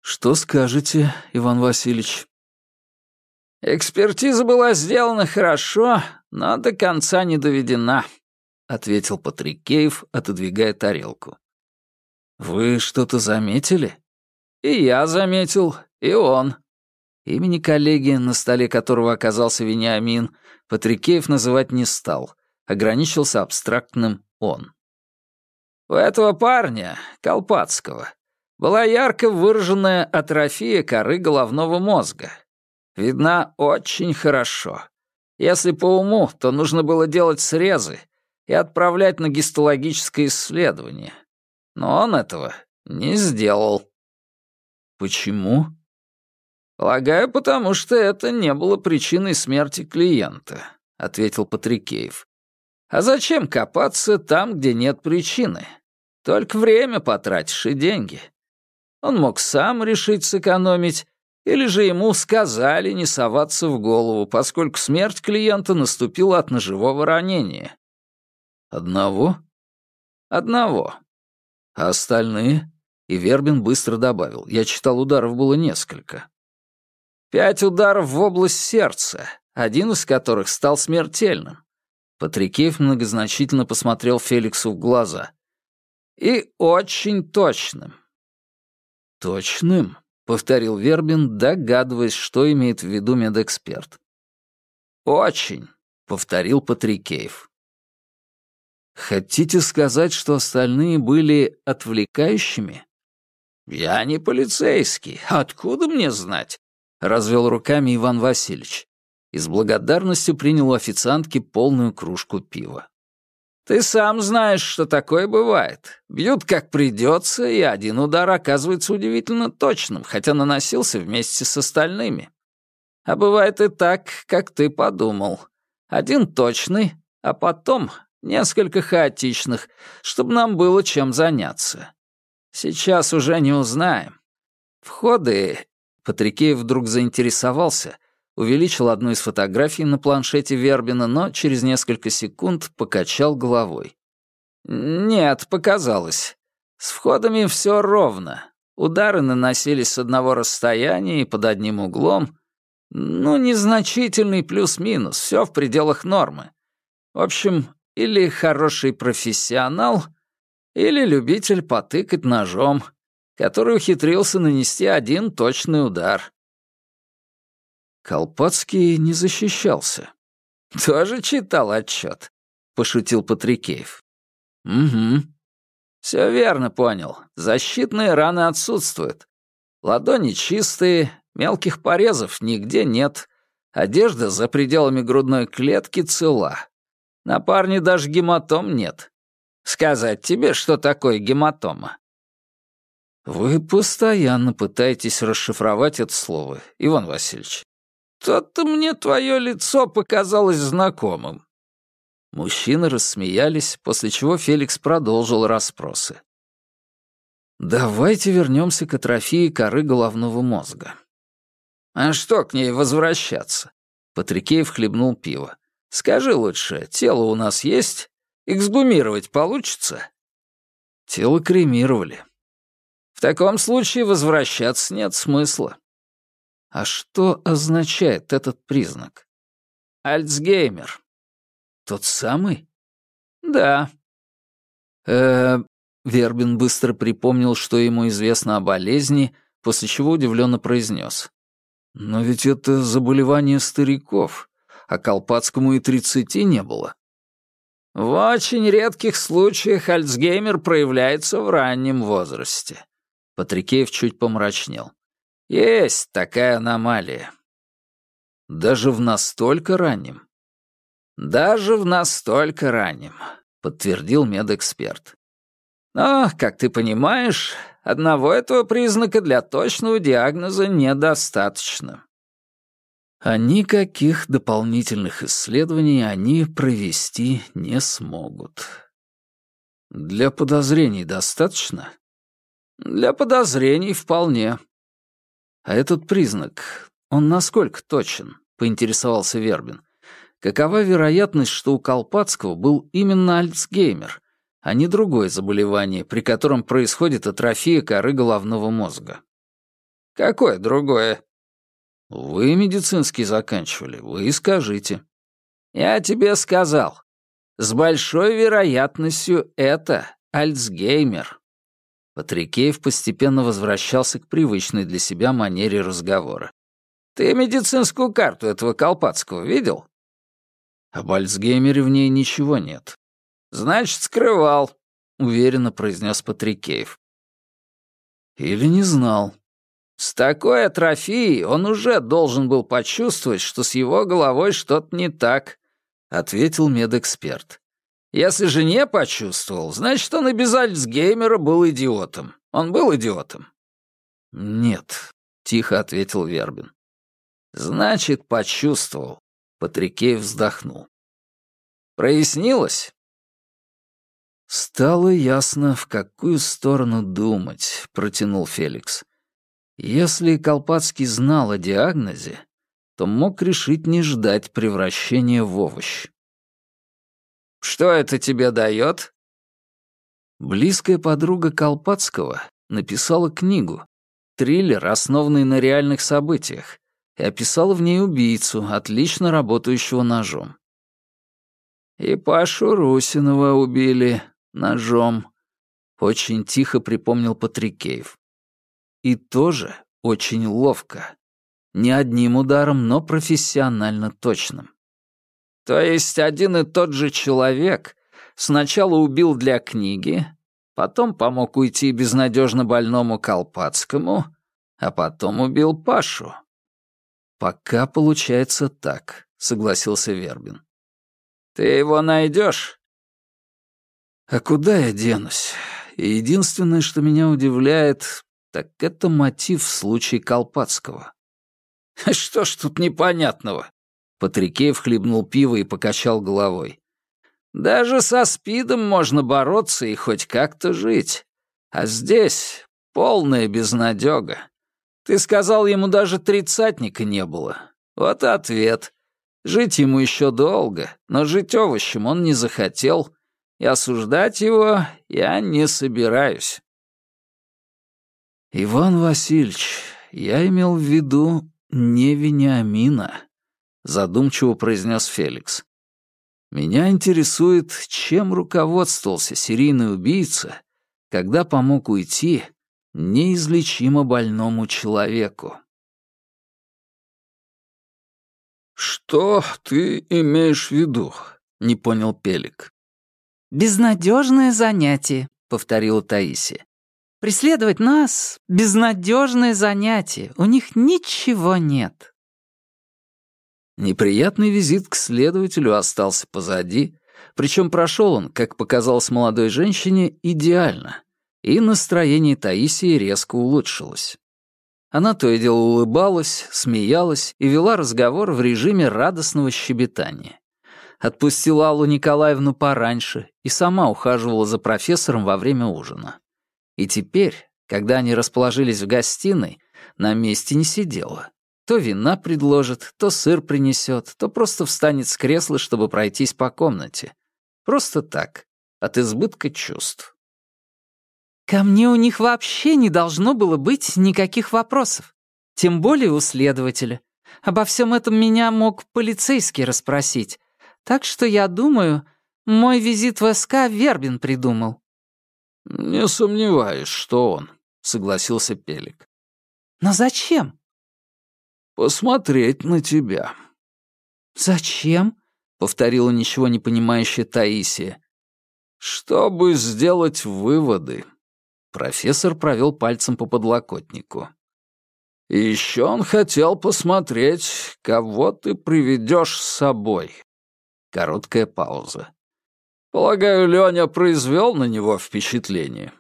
«Что скажете, Иван Васильевич?» «Экспертиза была сделана хорошо, но до конца не доведена», — ответил Патрикеев, отодвигая тарелку. «Вы что-то заметили?» «И я заметил, и он». Имени коллеги, на столе которого оказался Вениамин, Патрикеев называть не стал, ограничился абстрактным «он». У этого парня, Колпацкого, была ярко выраженная атрофия коры головного мозга — Видна очень хорошо. Если по уму, то нужно было делать срезы и отправлять на гистологическое исследование. Но он этого не сделал. Почему? Полагаю, потому что это не было причиной смерти клиента, ответил Патрикеев. А зачем копаться там, где нет причины? Только время потратишь и деньги. Он мог сам решить сэкономить или же ему сказали не соваться в голову, поскольку смерть клиента наступила от ножевого ранения. Одного? Одного. А остальные? И Вербин быстро добавил. Я читал, ударов было несколько. Пять ударов в область сердца, один из которых стал смертельным. Патрикеев многозначительно посмотрел Феликсу в глаза. «И очень точным». «Точным?» — повторил Вербин, догадываясь, что имеет в виду медэксперт. «Очень», — повторил Патрикеев. «Хотите сказать, что остальные были отвлекающими?» «Я не полицейский. Откуда мне знать?» — развел руками Иван Васильевич и с благодарностью принял у официантки полную кружку пива. «Ты сам знаешь, что такое бывает. Бьют как придется, и один удар оказывается удивительно точным, хотя наносился вместе с остальными. А бывает и так, как ты подумал. Один точный, а потом несколько хаотичных, чтобы нам было чем заняться. Сейчас уже не узнаем. Входы...» Патрикеев вдруг заинтересовался — увеличил одну из фотографий на планшете Вербина, но через несколько секунд покачал головой. «Нет, показалось. С входами все ровно. Удары наносились с одного расстояния и под одним углом. Ну, незначительный плюс-минус, все в пределах нормы. В общем, или хороший профессионал, или любитель потыкать ножом, который ухитрился нанести один точный удар. Колпацкий не защищался. «Тоже читал отчет», — пошутил Патрикеев. «Угу. Все верно понял. Защитные раны отсутствуют. Ладони чистые, мелких порезов нигде нет. Одежда за пределами грудной клетки цела. На парне даже гематом нет. Сказать тебе, что такое гематома?» «Вы постоянно пытаетесь расшифровать это слово, Иван Васильевич. «Что-то мне твое лицо показалось знакомым». Мужчины рассмеялись, после чего Феликс продолжил расспросы. «Давайте вернемся к атрофии коры головного мозга». «А что к ней возвращаться?» Патрикеев хлебнул пиво. «Скажи лучше, тело у нас есть? Эксгумировать получится?» Тело кремировали. «В таком случае возвращаться нет смысла. А что означает этот признак? Альцгеймер. Тот самый? Да. Э, Вербин быстро припомнил, что ему известно о болезни, после чего удивленно произнес. Но ведь это заболевание стариков, а Колпацкому и тридцати не было. В очень редких случаях Альцгеймер проявляется в раннем возрасте. Патрикеев чуть помрачнел. Есть такая аномалия. Даже в настолько раннем? Даже в настолько раннем, подтвердил медэксперт. Но, как ты понимаешь, одного этого признака для точного диагноза недостаточно. А никаких дополнительных исследований они провести не смогут. Для подозрений достаточно? Для подозрений вполне. А этот признак, он насколько точен? Поинтересовался Вербин. Какова вероятность, что у Колпацкого был именно Альцгеймер, а не другое заболевание, при котором происходит атрофия коры головного мозга? Какое другое? Вы медицинский заканчивали, вы и скажите. Я тебе сказал. С большой вероятностью это Альцгеймер. Патрикеев постепенно возвращался к привычной для себя манере разговора. «Ты медицинскую карту этого Колпацкого видел?» «Об Альцгеймере в ней ничего нет». «Значит, скрывал», — уверенно произнес Патрикеев. «Или не знал». «С такой атрофией он уже должен был почувствовать, что с его головой что-то не так», — ответил медэксперт. Если же не почувствовал, значит, он и без Альцгеймера был идиотом. Он был идиотом?» «Нет», — тихо ответил Вербин. «Значит, почувствовал», — Патрикеев вздохнул. «Прояснилось?» «Стало ясно, в какую сторону думать», — протянул Феликс. «Если Колпацкий знал о диагнозе, то мог решить не ждать превращения в овощ. Что это тебе дает? Близкая подруга Колпацкого написала книгу, триллер, основанный на реальных событиях, и описала в ней убийцу, отлично работающего ножом. «И Пашу Русинова убили ножом», — очень тихо припомнил Патрикеев. «И тоже очень ловко. Не одним ударом, но профессионально точным. То есть один и тот же человек сначала убил для книги, потом помог уйти безнадежно больному Колпацкому, а потом убил Пашу. «Пока получается так», — согласился Вербин. «Ты его найдешь?» «А куда я денусь? Единственное, что меня удивляет, так это мотив в случае Колпацкого». «Что ж тут непонятного?» Патрикеев хлебнул пиво и покачал головой. «Даже со спидом можно бороться и хоть как-то жить. А здесь полная безнадёга. Ты сказал, ему даже тридцатника не было. Вот ответ. Жить ему еще долго, но жить овощем он не захотел, и осуждать его я не собираюсь. Иван Васильевич, я имел в виду не Вениамина, задумчиво произнес Феликс. Меня интересует, чем руководствовался серийный убийца, когда помог уйти неизлечимо больному человеку. «Что ты имеешь в виду?» — не понял Пелик. «Безнадежное занятие», — повторила Таисия. «Преследовать нас — безнадежное занятие. У них ничего нет». Неприятный визит к следователю остался позади, причем прошел он, как показалось молодой женщине, идеально, и настроение Таисии резко улучшилось. Она то и дело улыбалась, смеялась и вела разговор в режиме радостного щебетания. Отпустила Аллу Николаевну пораньше и сама ухаживала за профессором во время ужина. И теперь, когда они расположились в гостиной, на месте не сидела. То вина предложит, то сыр принесет, то просто встанет с кресла, чтобы пройтись по комнате. Просто так, от избытка чувств. Ко мне у них вообще не должно было быть никаких вопросов. Тем более у следователя. Обо всем этом меня мог полицейский расспросить. Так что я думаю, мой визит в СК Вербин придумал». «Не сомневаюсь, что он», — согласился Пелик. «Но зачем?» «Посмотреть на тебя». «Зачем?» — повторила ничего не понимающая Таисия. «Чтобы сделать выводы», Профессор провел пальцем по подлокотнику. «И еще он хотел посмотреть, кого ты приведешь с собой». Короткая пауза. «Полагаю, Леня произвел на него впечатление?»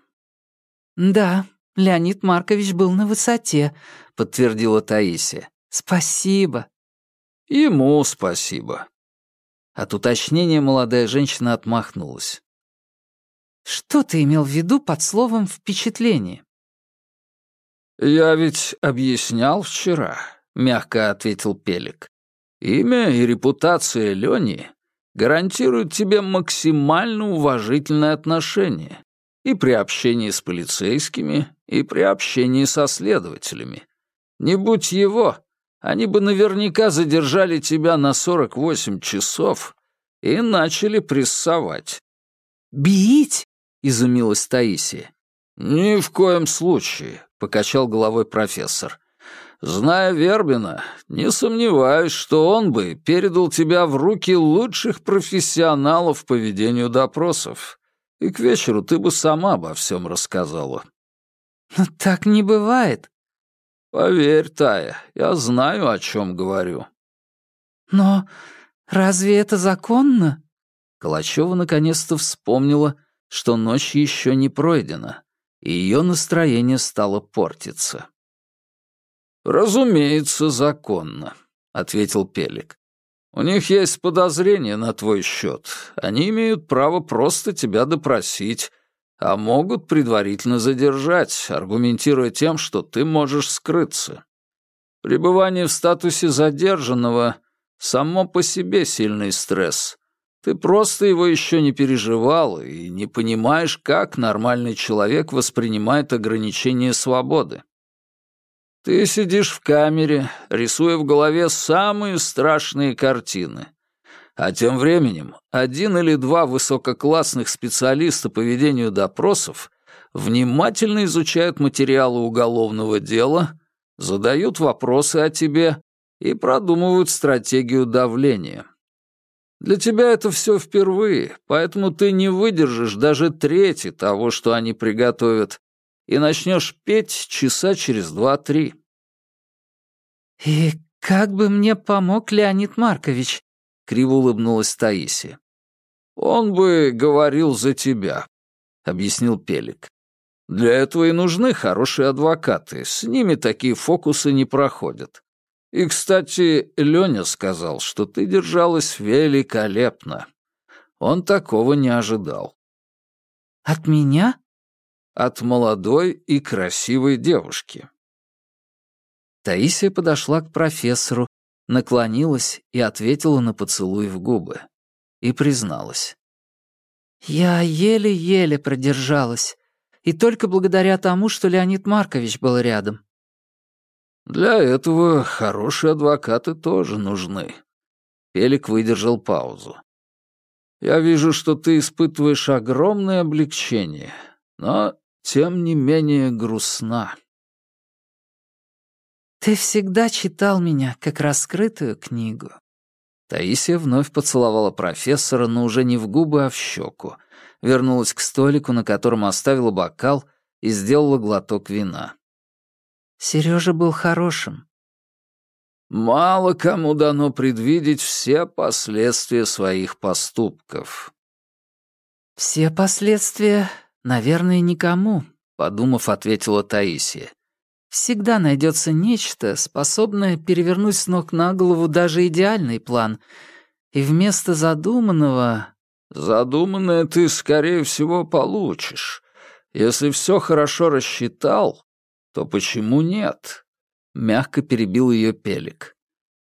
«Да, Леонид Маркович был на высоте», — подтвердила Таисия. «Спасибо». «Ему спасибо». От уточнения молодая женщина отмахнулась. Что ты имел в виду под словом «впечатление»?» «Я ведь объяснял вчера», — мягко ответил Пелик. «Имя и репутация Лёни гарантируют тебе максимально уважительное отношение и при общении с полицейскими, и при общении со следователями. Не будь его, они бы наверняка задержали тебя на 48 часов и начали прессовать». «Бить?» — изумилась Таисия. «Ни в коем случае», — покачал головой профессор. «Зная Вербина, не сомневаюсь, что он бы передал тебя в руки лучших профессионалов по ведению допросов, и к вечеру ты бы сама обо всем рассказала». «Но так не бывает». «Поверь, Тая, я знаю, о чем говорю». «Но разве это законно?» Калачева наконец-то вспомнила, что ночь еще не пройдена, и ее настроение стало портиться. «Разумеется, законно», — ответил Пелик. «У них есть подозрения на твой счет. Они имеют право просто тебя допросить, а могут предварительно задержать, аргументируя тем, что ты можешь скрыться. Пребывание в статусе задержанного — само по себе сильный стресс, ты просто его еще не переживал и не понимаешь, как нормальный человек воспринимает ограничение свободы. Ты сидишь в камере, рисуя в голове самые страшные картины. А тем временем один или два высококлассных специалиста по ведению допросов внимательно изучают материалы уголовного дела, задают вопросы о тебе и продумывают стратегию давления. Для тебя это все впервые, поэтому ты не выдержишь даже трети того, что они приготовят, и начнешь петь часа через два-три. «И как бы мне помог Леонид Маркович?» — криво улыбнулась Таисия. «Он бы говорил за тебя», — объяснил Пелик. «Для этого и нужны хорошие адвокаты, с ними такие фокусы не проходят. И, кстати, Леня сказал, что ты держалась великолепно. Он такого не ожидал. От меня? От молодой и красивой девушки. Таисия подошла к профессору, наклонилась и ответила на поцелуй в губы. И призналась. «Я еле-еле продержалась. И только благодаря тому, что Леонид Маркович был рядом. Для этого хорошие адвокаты тоже нужны. Пелик выдержал паузу. Я вижу, что ты испытываешь огромное облегчение, но тем не менее грустна. Ты всегда читал меня как раскрытую книгу. Таисия вновь поцеловала профессора, но уже не в губы, а в щеку. Вернулась к столику, на котором оставила бокал, и сделала глоток вина. Сережа был хорошим. Мало кому дано предвидеть все последствия своих поступков. Все последствия, наверное, никому, подумав, ответила Таисия. Всегда найдется нечто, способное перевернуть с ног на голову даже идеальный план. И вместо задуманного... Задуманное ты, скорее всего, получишь. Если все хорошо рассчитал, то почему нет?» — мягко перебил ее Пелик.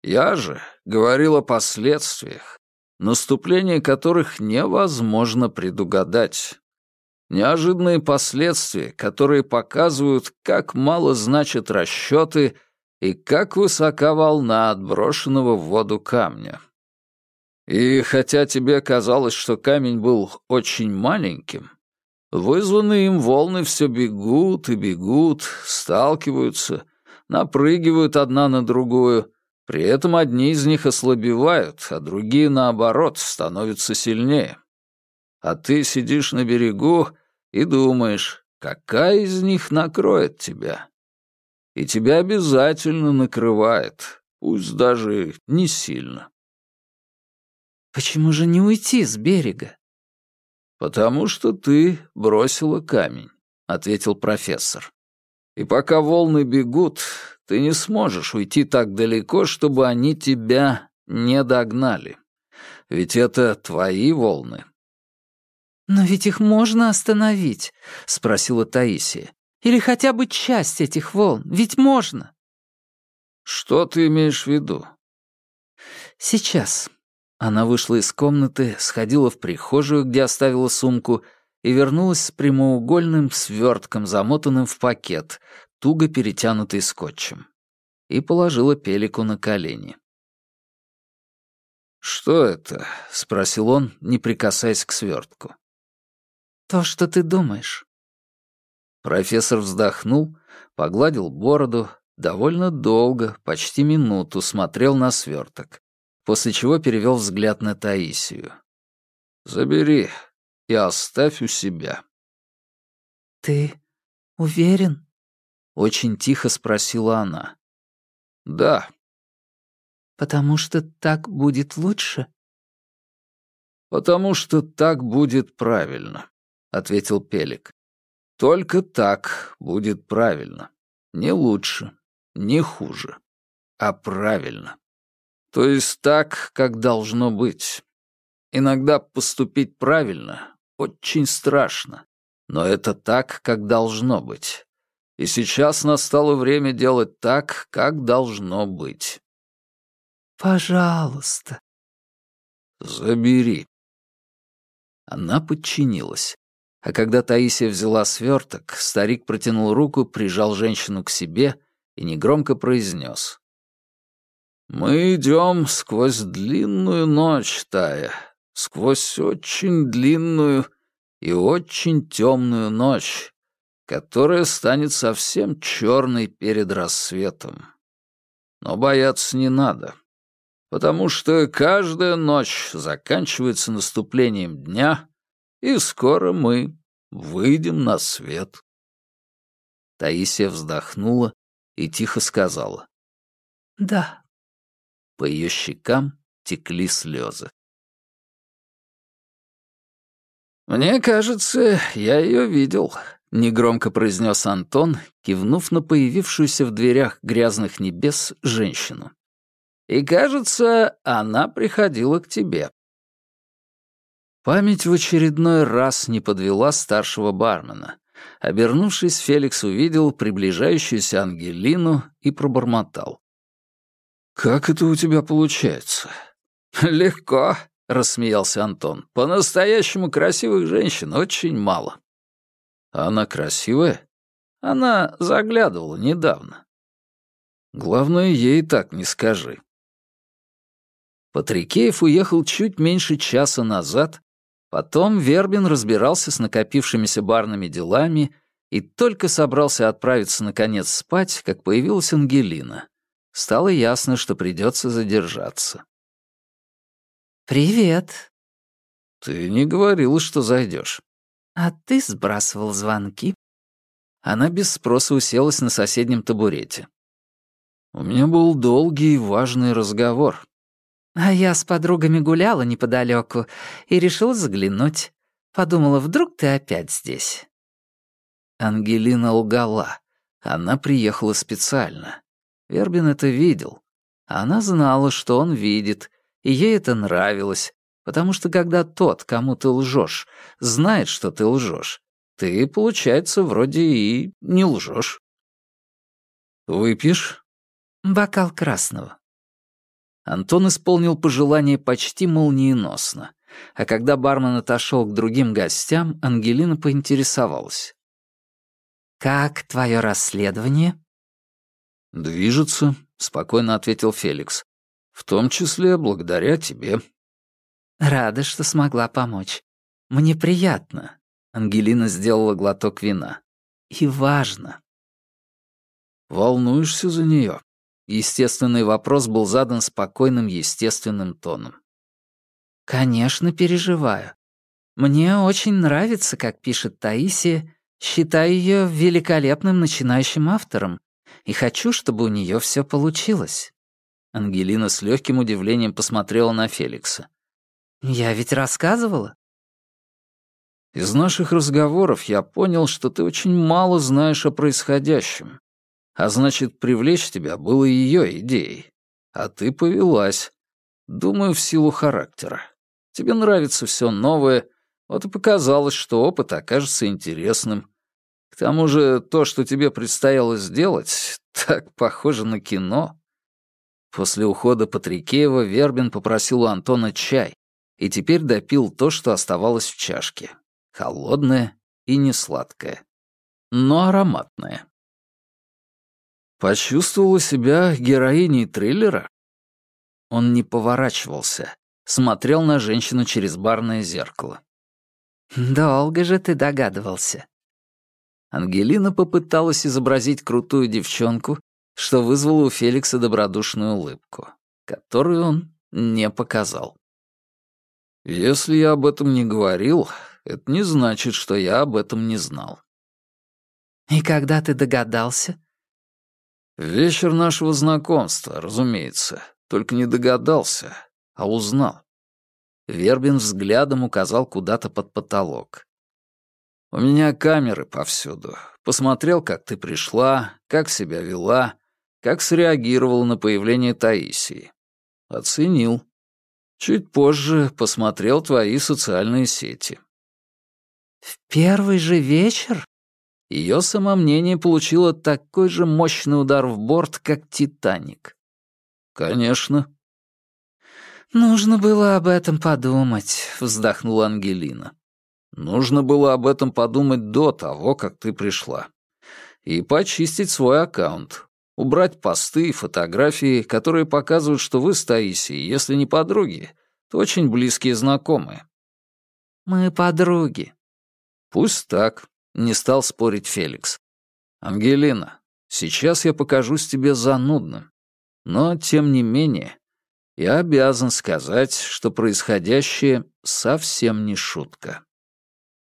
«Я же говорил о последствиях, наступление которых невозможно предугадать. Неожиданные последствия, которые показывают, как мало значат расчеты и как высока волна отброшенного в воду камня. И хотя тебе казалось, что камень был очень маленьким, Вызванные им волны все бегут и бегут, сталкиваются, напрыгивают одна на другую. При этом одни из них ослабевают, а другие, наоборот, становятся сильнее. А ты сидишь на берегу и думаешь, какая из них накроет тебя. И тебя обязательно накрывает, пусть даже не сильно. Почему же не уйти с берега? «Потому что ты бросила камень», — ответил профессор. «И пока волны бегут, ты не сможешь уйти так далеко, чтобы они тебя не догнали. Ведь это твои волны». «Но ведь их можно остановить», — спросила Таисия. «Или хотя бы часть этих волн, ведь можно». «Что ты имеешь в виду?» «Сейчас. Она вышла из комнаты, сходила в прихожую, где оставила сумку, и вернулась с прямоугольным свертком, замотанным в пакет, туго перетянутый скотчем. И положила Пелику на колени. «Что это?» — спросил он, не прикасаясь к свертку. «То, что ты думаешь». Профессор вздохнул, погладил бороду, довольно долго, почти минуту, смотрел на сверток после чего перевел взгляд на Таисию. «Забери и оставь у себя». «Ты уверен?» — очень тихо спросила она. «Да». «Потому что так будет лучше?» «Потому что так будет правильно», — ответил Пелик. «Только так будет правильно. Не лучше, не хуже, а правильно». То есть так, как должно быть. Иногда поступить правильно очень страшно, но это так, как должно быть. И сейчас настало время делать так, как должно быть. «Пожалуйста». «Забери». Она подчинилась. А когда Таисия взяла сверток, старик протянул руку, прижал женщину к себе и негромко произнес. «Мы идем сквозь длинную ночь, Тая, сквозь очень длинную и очень темную ночь, которая станет совсем черной перед рассветом. Но бояться не надо, потому что каждая ночь заканчивается наступлением дня, и скоро мы выйдем на свет. Таисия вздохнула и тихо сказала. «Да». По ее щекам текли слезы. «Мне кажется, я ее видел», — негромко произнес Антон, кивнув на появившуюся в дверях грязных небес женщину. «И кажется, она приходила к тебе». Память в очередной раз не подвела старшего бармена. Обернувшись, Феликс увидел приближающуюся Ангелину и пробормотал. «Как это у тебя получается?» «Легко», — рассмеялся Антон. «По-настоящему красивых женщин очень мало». «Она красивая?» «Она заглядывала недавно». «Главное, ей так не скажи». Патрикеев уехал чуть меньше часа назад, потом Вербин разбирался с накопившимися барными делами и только собрался отправиться наконец спать, как появилась Ангелина. Стало ясно, что придется задержаться. «Привет». «Ты не говорила, что зайдешь. «А ты сбрасывал звонки?» Она без спроса уселась на соседнем табурете. «У меня был долгий и важный разговор». «А я с подругами гуляла неподалеку и решила заглянуть. Подумала, вдруг ты опять здесь?» Ангелина лгала. Она приехала специально. Вербин это видел. Она знала, что он видит, и ей это нравилось, потому что когда тот, кому ты лжешь, знает, что ты лжешь, ты, получается, вроде и не лжешь. «Выпьешь?» «Бокал красного». Антон исполнил пожелание почти молниеносно, а когда бармен отошел к другим гостям, Ангелина поинтересовалась. «Как твое расследование?» «Движется», — спокойно ответил Феликс. В том числе благодаря тебе. Рада, что смогла помочь. Мне приятно. Ангелина сделала глоток вина. И важно. Волнуешься за нее? Естественный вопрос был задан спокойным, естественным тоном. Конечно, переживаю. Мне очень нравится, как пишет Таисия, считаю ее великолепным начинающим автором и хочу, чтобы у нее все получилось. Ангелина с легким удивлением посмотрела на Феликса. «Я ведь рассказывала?» «Из наших разговоров я понял, что ты очень мало знаешь о происходящем. А значит, привлечь тебя было ее идеей. А ты повелась. Думаю, в силу характера. Тебе нравится все новое, вот и показалось, что опыт окажется интересным. К тому же то, что тебе предстояло сделать, так похоже на кино». После ухода Патрикеева Вербин попросил у Антона чай и теперь допил то, что оставалось в чашке. Холодное и несладкое. Но ароматное. Почувствовала себя героиней триллера? Он не поворачивался, смотрел на женщину через барное зеркало. «Долго же ты догадывался». Ангелина попыталась изобразить крутую девчонку что вызвало у Феликса добродушную улыбку, которую он не показал. «Если я об этом не говорил, это не значит, что я об этом не знал». «И когда ты догадался?» «Вечер нашего знакомства, разумеется. Только не догадался, а узнал». Вербин взглядом указал куда-то под потолок. «У меня камеры повсюду. Посмотрел, как ты пришла, как себя вела, как среагировал на появление Таисии. Оценил. Чуть позже посмотрел твои социальные сети. В первый же вечер? Ее самомнение получило такой же мощный удар в борт, как «Титаник». Конечно. «Нужно было об этом подумать», — вздохнула Ангелина. «Нужно было об этом подумать до того, как ты пришла. И почистить свой аккаунт. Убрать посты и фотографии, которые показывают, что вы с Таисией, если не подруги, то очень близкие знакомые. Мы подруги. Пусть так, не стал спорить Феликс. Ангелина, сейчас я покажусь тебе занудным. Но, тем не менее, я обязан сказать, что происходящее совсем не шутка.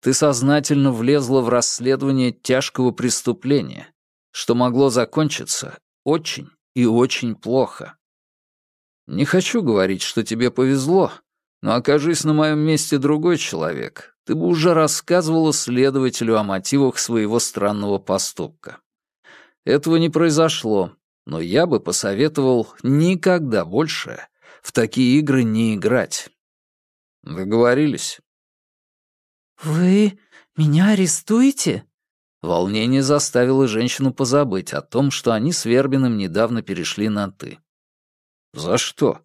Ты сознательно влезла в расследование тяжкого преступления, что могло закончиться очень и очень плохо. Не хочу говорить, что тебе повезло, но окажись на моем месте другой человек, ты бы уже рассказывала следователю о мотивах своего странного поступка. Этого не произошло, но я бы посоветовал никогда больше в такие игры не играть. Договорились? «Вы меня арестуете?» Волнение заставило женщину позабыть о том, что они с Вербиным недавно перешли на «ты». «За что?»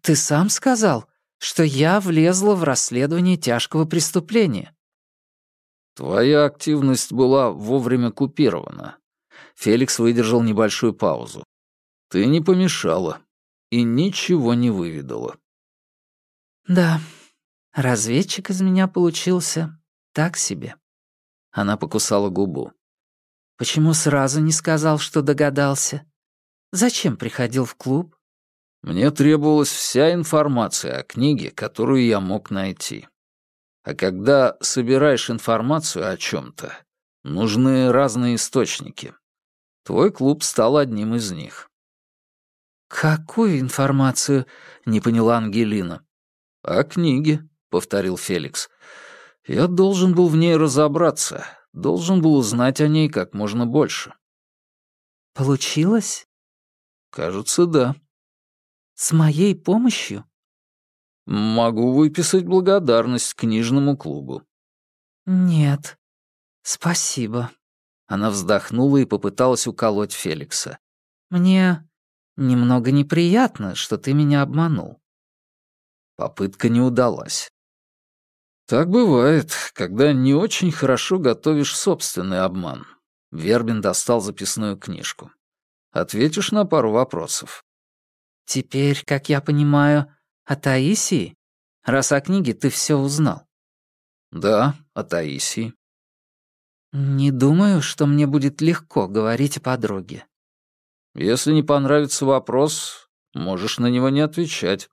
«Ты сам сказал, что я влезла в расследование тяжкого преступления». «Твоя активность была вовремя купирована». Феликс выдержал небольшую паузу. «Ты не помешала и ничего не выведала». «Да, разведчик из меня получился так себе». Она покусала губу. «Почему сразу не сказал, что догадался? Зачем приходил в клуб?» «Мне требовалась вся информация о книге, которую я мог найти. А когда собираешь информацию о чем-то, нужны разные источники. Твой клуб стал одним из них». «Какую информацию?» — не поняла Ангелина. «О книге», — повторил Феликс. Я должен был в ней разобраться, должен был узнать о ней как можно больше. Получилось? Кажется, да. С моей помощью? Могу выписать благодарность книжному клубу. Нет. Спасибо. Она вздохнула и попыталась уколоть Феликса. Мне немного неприятно, что ты меня обманул. Попытка не удалась. Так бывает, когда не очень хорошо готовишь собственный обман. Вербин достал записную книжку. Ответишь на пару вопросов. Теперь, как я понимаю, о Таисии? Раз о книге ты все узнал. Да, о Таисии. Не думаю, что мне будет легко говорить о подруге. Если не понравится вопрос, можешь на него не отвечать.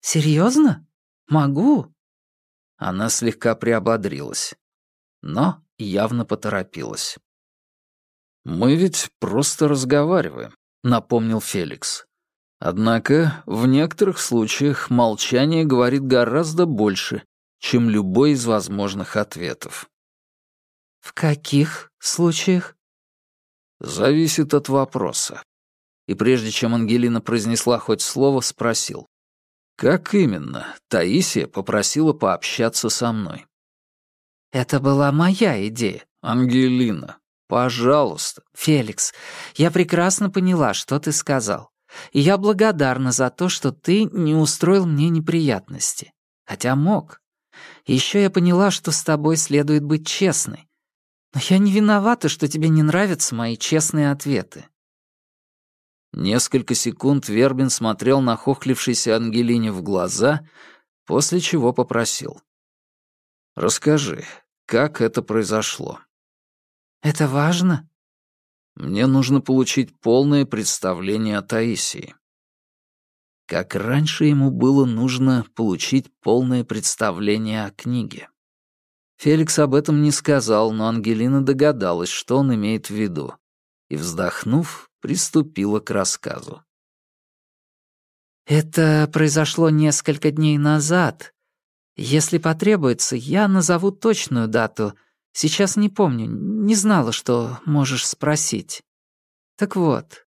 Серьезно? Могу? Она слегка приободрилась, но явно поторопилась. «Мы ведь просто разговариваем», — напомнил Феликс. Однако в некоторых случаях молчание говорит гораздо больше, чем любой из возможных ответов. «В каких случаях?» «Зависит от вопроса». И прежде чем Ангелина произнесла хоть слово, спросил. Как именно Таисия попросила пообщаться со мной? Это была моя идея. Ангелина, пожалуйста. Феликс, я прекрасно поняла, что ты сказал. И я благодарна за то, что ты не устроил мне неприятности. Хотя мог. Еще я поняла, что с тобой следует быть честной. Но я не виновата, что тебе не нравятся мои честные ответы. Несколько секунд Вербин смотрел на хохлившейся Ангелине в глаза, после чего попросил. «Расскажи, как это произошло?» «Это важно?» «Мне нужно получить полное представление о Таисии». Как раньше ему было нужно получить полное представление о книге. Феликс об этом не сказал, но Ангелина догадалась, что он имеет в виду, и, вздохнув, приступила к рассказу. «Это произошло несколько дней назад. Если потребуется, я назову точную дату. Сейчас не помню, не знала, что можешь спросить. Так вот,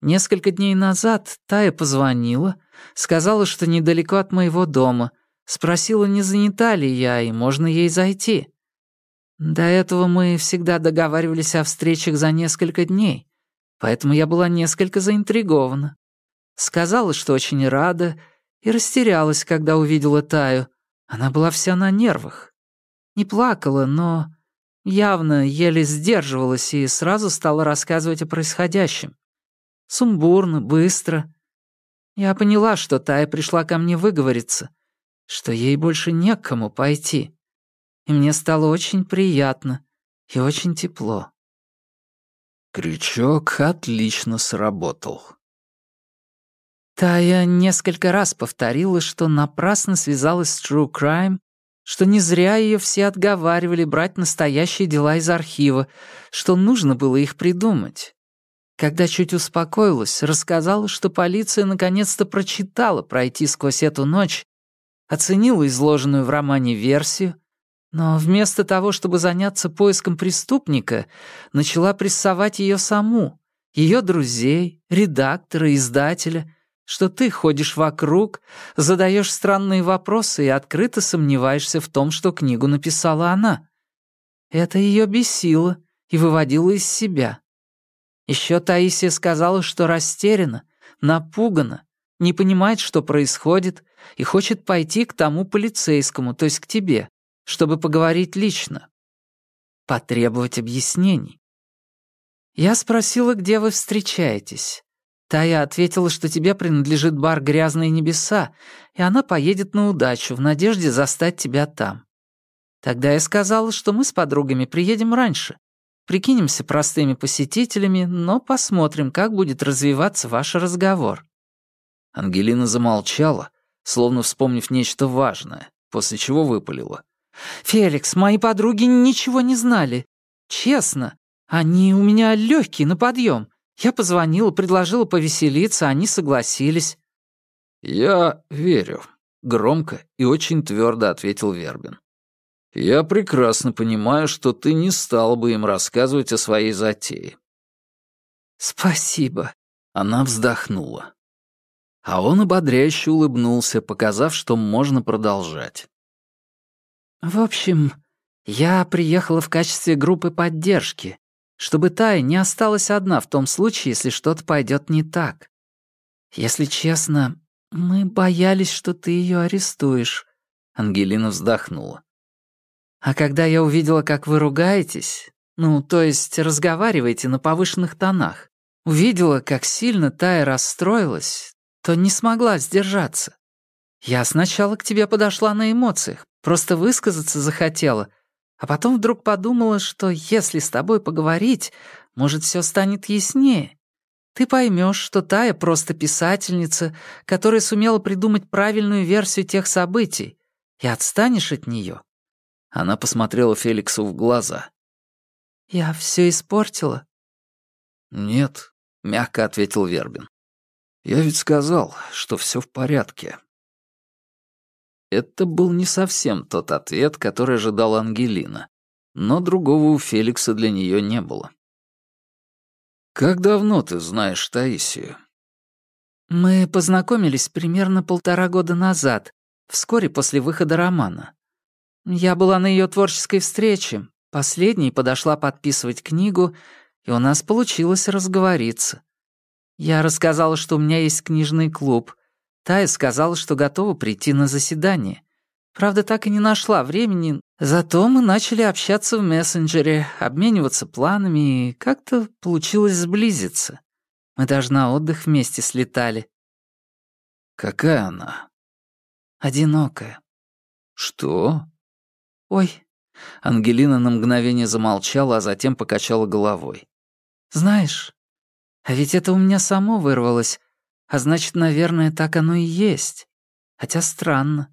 несколько дней назад Тая позвонила, сказала, что недалеко от моего дома, спросила, не занята ли я и можно ей зайти. До этого мы всегда договаривались о встречах за несколько дней поэтому я была несколько заинтригована. Сказала, что очень рада, и растерялась, когда увидела Таю. Она была вся на нервах. Не плакала, но явно еле сдерживалась и сразу стала рассказывать о происходящем. Сумбурно, быстро. Я поняла, что Тая пришла ко мне выговориться, что ей больше не к кому пойти. И мне стало очень приятно и очень тепло. Крючок отлично сработал. Тая несколько раз повторила, что напрасно связалась с True Crime, что не зря ее все отговаривали брать настоящие дела из архива, что нужно было их придумать. Когда чуть успокоилась, рассказала, что полиция наконец-то прочитала пройти сквозь эту ночь, оценила изложенную в романе версию, но вместо того, чтобы заняться поиском преступника, начала прессовать ее саму, ее друзей, редактора, издателя — что ты ходишь вокруг, задаешь странные вопросы и открыто сомневаешься в том, что книгу написала она. Это ее бесило и выводило из себя. Еще Таисия сказала, что растеряна, напугана, не понимает, что происходит, и хочет пойти к тому полицейскому, то есть к тебе, чтобы поговорить лично. Потребовать объяснений. Я спросила, где вы встречаетесь. Тая ответила, что тебе принадлежит бар «Грязные небеса», и она поедет на удачу в надежде застать тебя там. Тогда я сказала, что мы с подругами приедем раньше. Прикинемся простыми посетителями, но посмотрим, как будет развиваться ваш разговор». Ангелина замолчала, словно вспомнив нечто важное, после чего выпалила. «Феликс, мои подруги ничего не знали. Честно, они у меня легкие на подъем. Я позвонила, предложила повеселиться, они согласились». «Я верю», — громко и очень твердо ответил Вербин. «Я прекрасно понимаю, что ты не стала бы им рассказывать о своей затее». «Спасибо», — она вздохнула. А он ободряюще улыбнулся, показав, что можно продолжать. «В общем, я приехала в качестве группы поддержки, чтобы Тая не осталась одна в том случае, если что-то пойдет не так. Если честно, мы боялись, что ты ее арестуешь. Ангелина вздохнула. А когда я увидела, как вы ругаетесь, ну, то есть разговариваете на повышенных тонах, увидела, как сильно Тая расстроилась, то не смогла сдержаться. Я сначала к тебе подошла на эмоциях, просто высказаться захотела, а потом вдруг подумала, что если с тобой поговорить, может, все станет яснее. Ты поймешь, что Тая просто писательница, которая сумела придумать правильную версию тех событий, и отстанешь от нее. Она посмотрела Феликсу в глаза. «Я все испортила?» «Нет», — мягко ответил Вербин. «Я ведь сказал, что все в порядке». Это был не совсем тот ответ, который ожидала Ангелина, но другого у Феликса для нее не было. «Как давно ты знаешь Таисию?» «Мы познакомились примерно полтора года назад, вскоре после выхода романа. Я была на ее творческой встрече, последней подошла подписывать книгу, и у нас получилось разговориться. Я рассказала, что у меня есть книжный клуб, Тая сказала, что готова прийти на заседание. Правда, так и не нашла времени, зато мы начали общаться в мессенджере, обмениваться планами, и как-то получилось сблизиться. Мы даже на отдых вместе слетали. Какая она? Одинокая. Что? Ой. Ангелина на мгновение замолчала, а затем покачала головой. Знаешь, а ведь это у меня само вырвалось. А значит, наверное, так оно и есть. Хотя странно.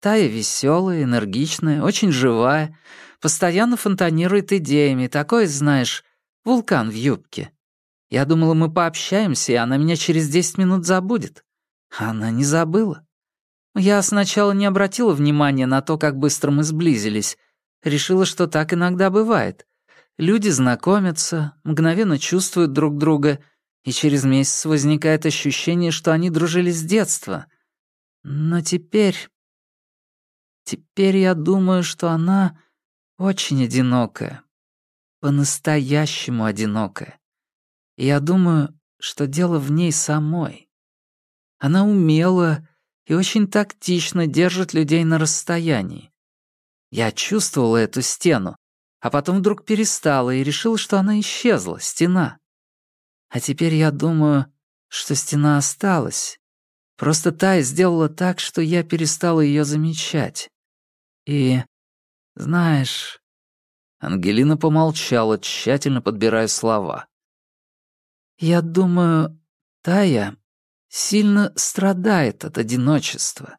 Тая веселая, энергичная, очень живая, постоянно фонтанирует идеями, такой, знаешь, вулкан в юбке. Я думала, мы пообщаемся, и она меня через десять минут забудет. А она не забыла. Я сначала не обратила внимания на то, как быстро мы сблизились. Решила, что так иногда бывает. Люди знакомятся, мгновенно чувствуют друг друга — и через месяц возникает ощущение, что они дружили с детства. Но теперь... Теперь я думаю, что она очень одинокая. По-настоящему одинокая. И я думаю, что дело в ней самой. Она умела и очень тактично держит людей на расстоянии. Я чувствовала эту стену. а потом вдруг перестала и решила, что она исчезла, стена. А теперь я думаю, что стена осталась. Просто Тая сделала так, что я перестала ее замечать. И, знаешь...» Ангелина помолчала, тщательно подбирая слова. «Я думаю, Тая сильно страдает от одиночества,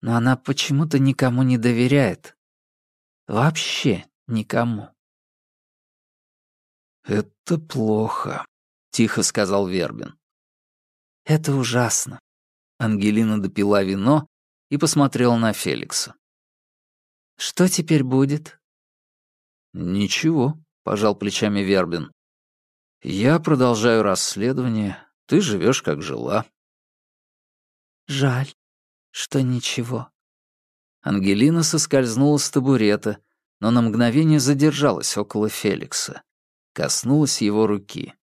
но она почему-то никому не доверяет. Вообще никому. «Это плохо», — тихо сказал Вербин. «Это ужасно». Ангелина допила вино и посмотрела на Феликса. «Что теперь будет?» «Ничего», — пожал плечами Вербин. «Я продолжаю расследование, ты живешь как жила». «Жаль, что ничего». Ангелина соскользнула с табурета, но на мгновение задержалась около Феликса. Коснулась его руки.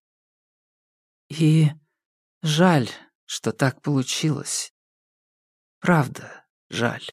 «И жаль, что так получилось. Правда, жаль».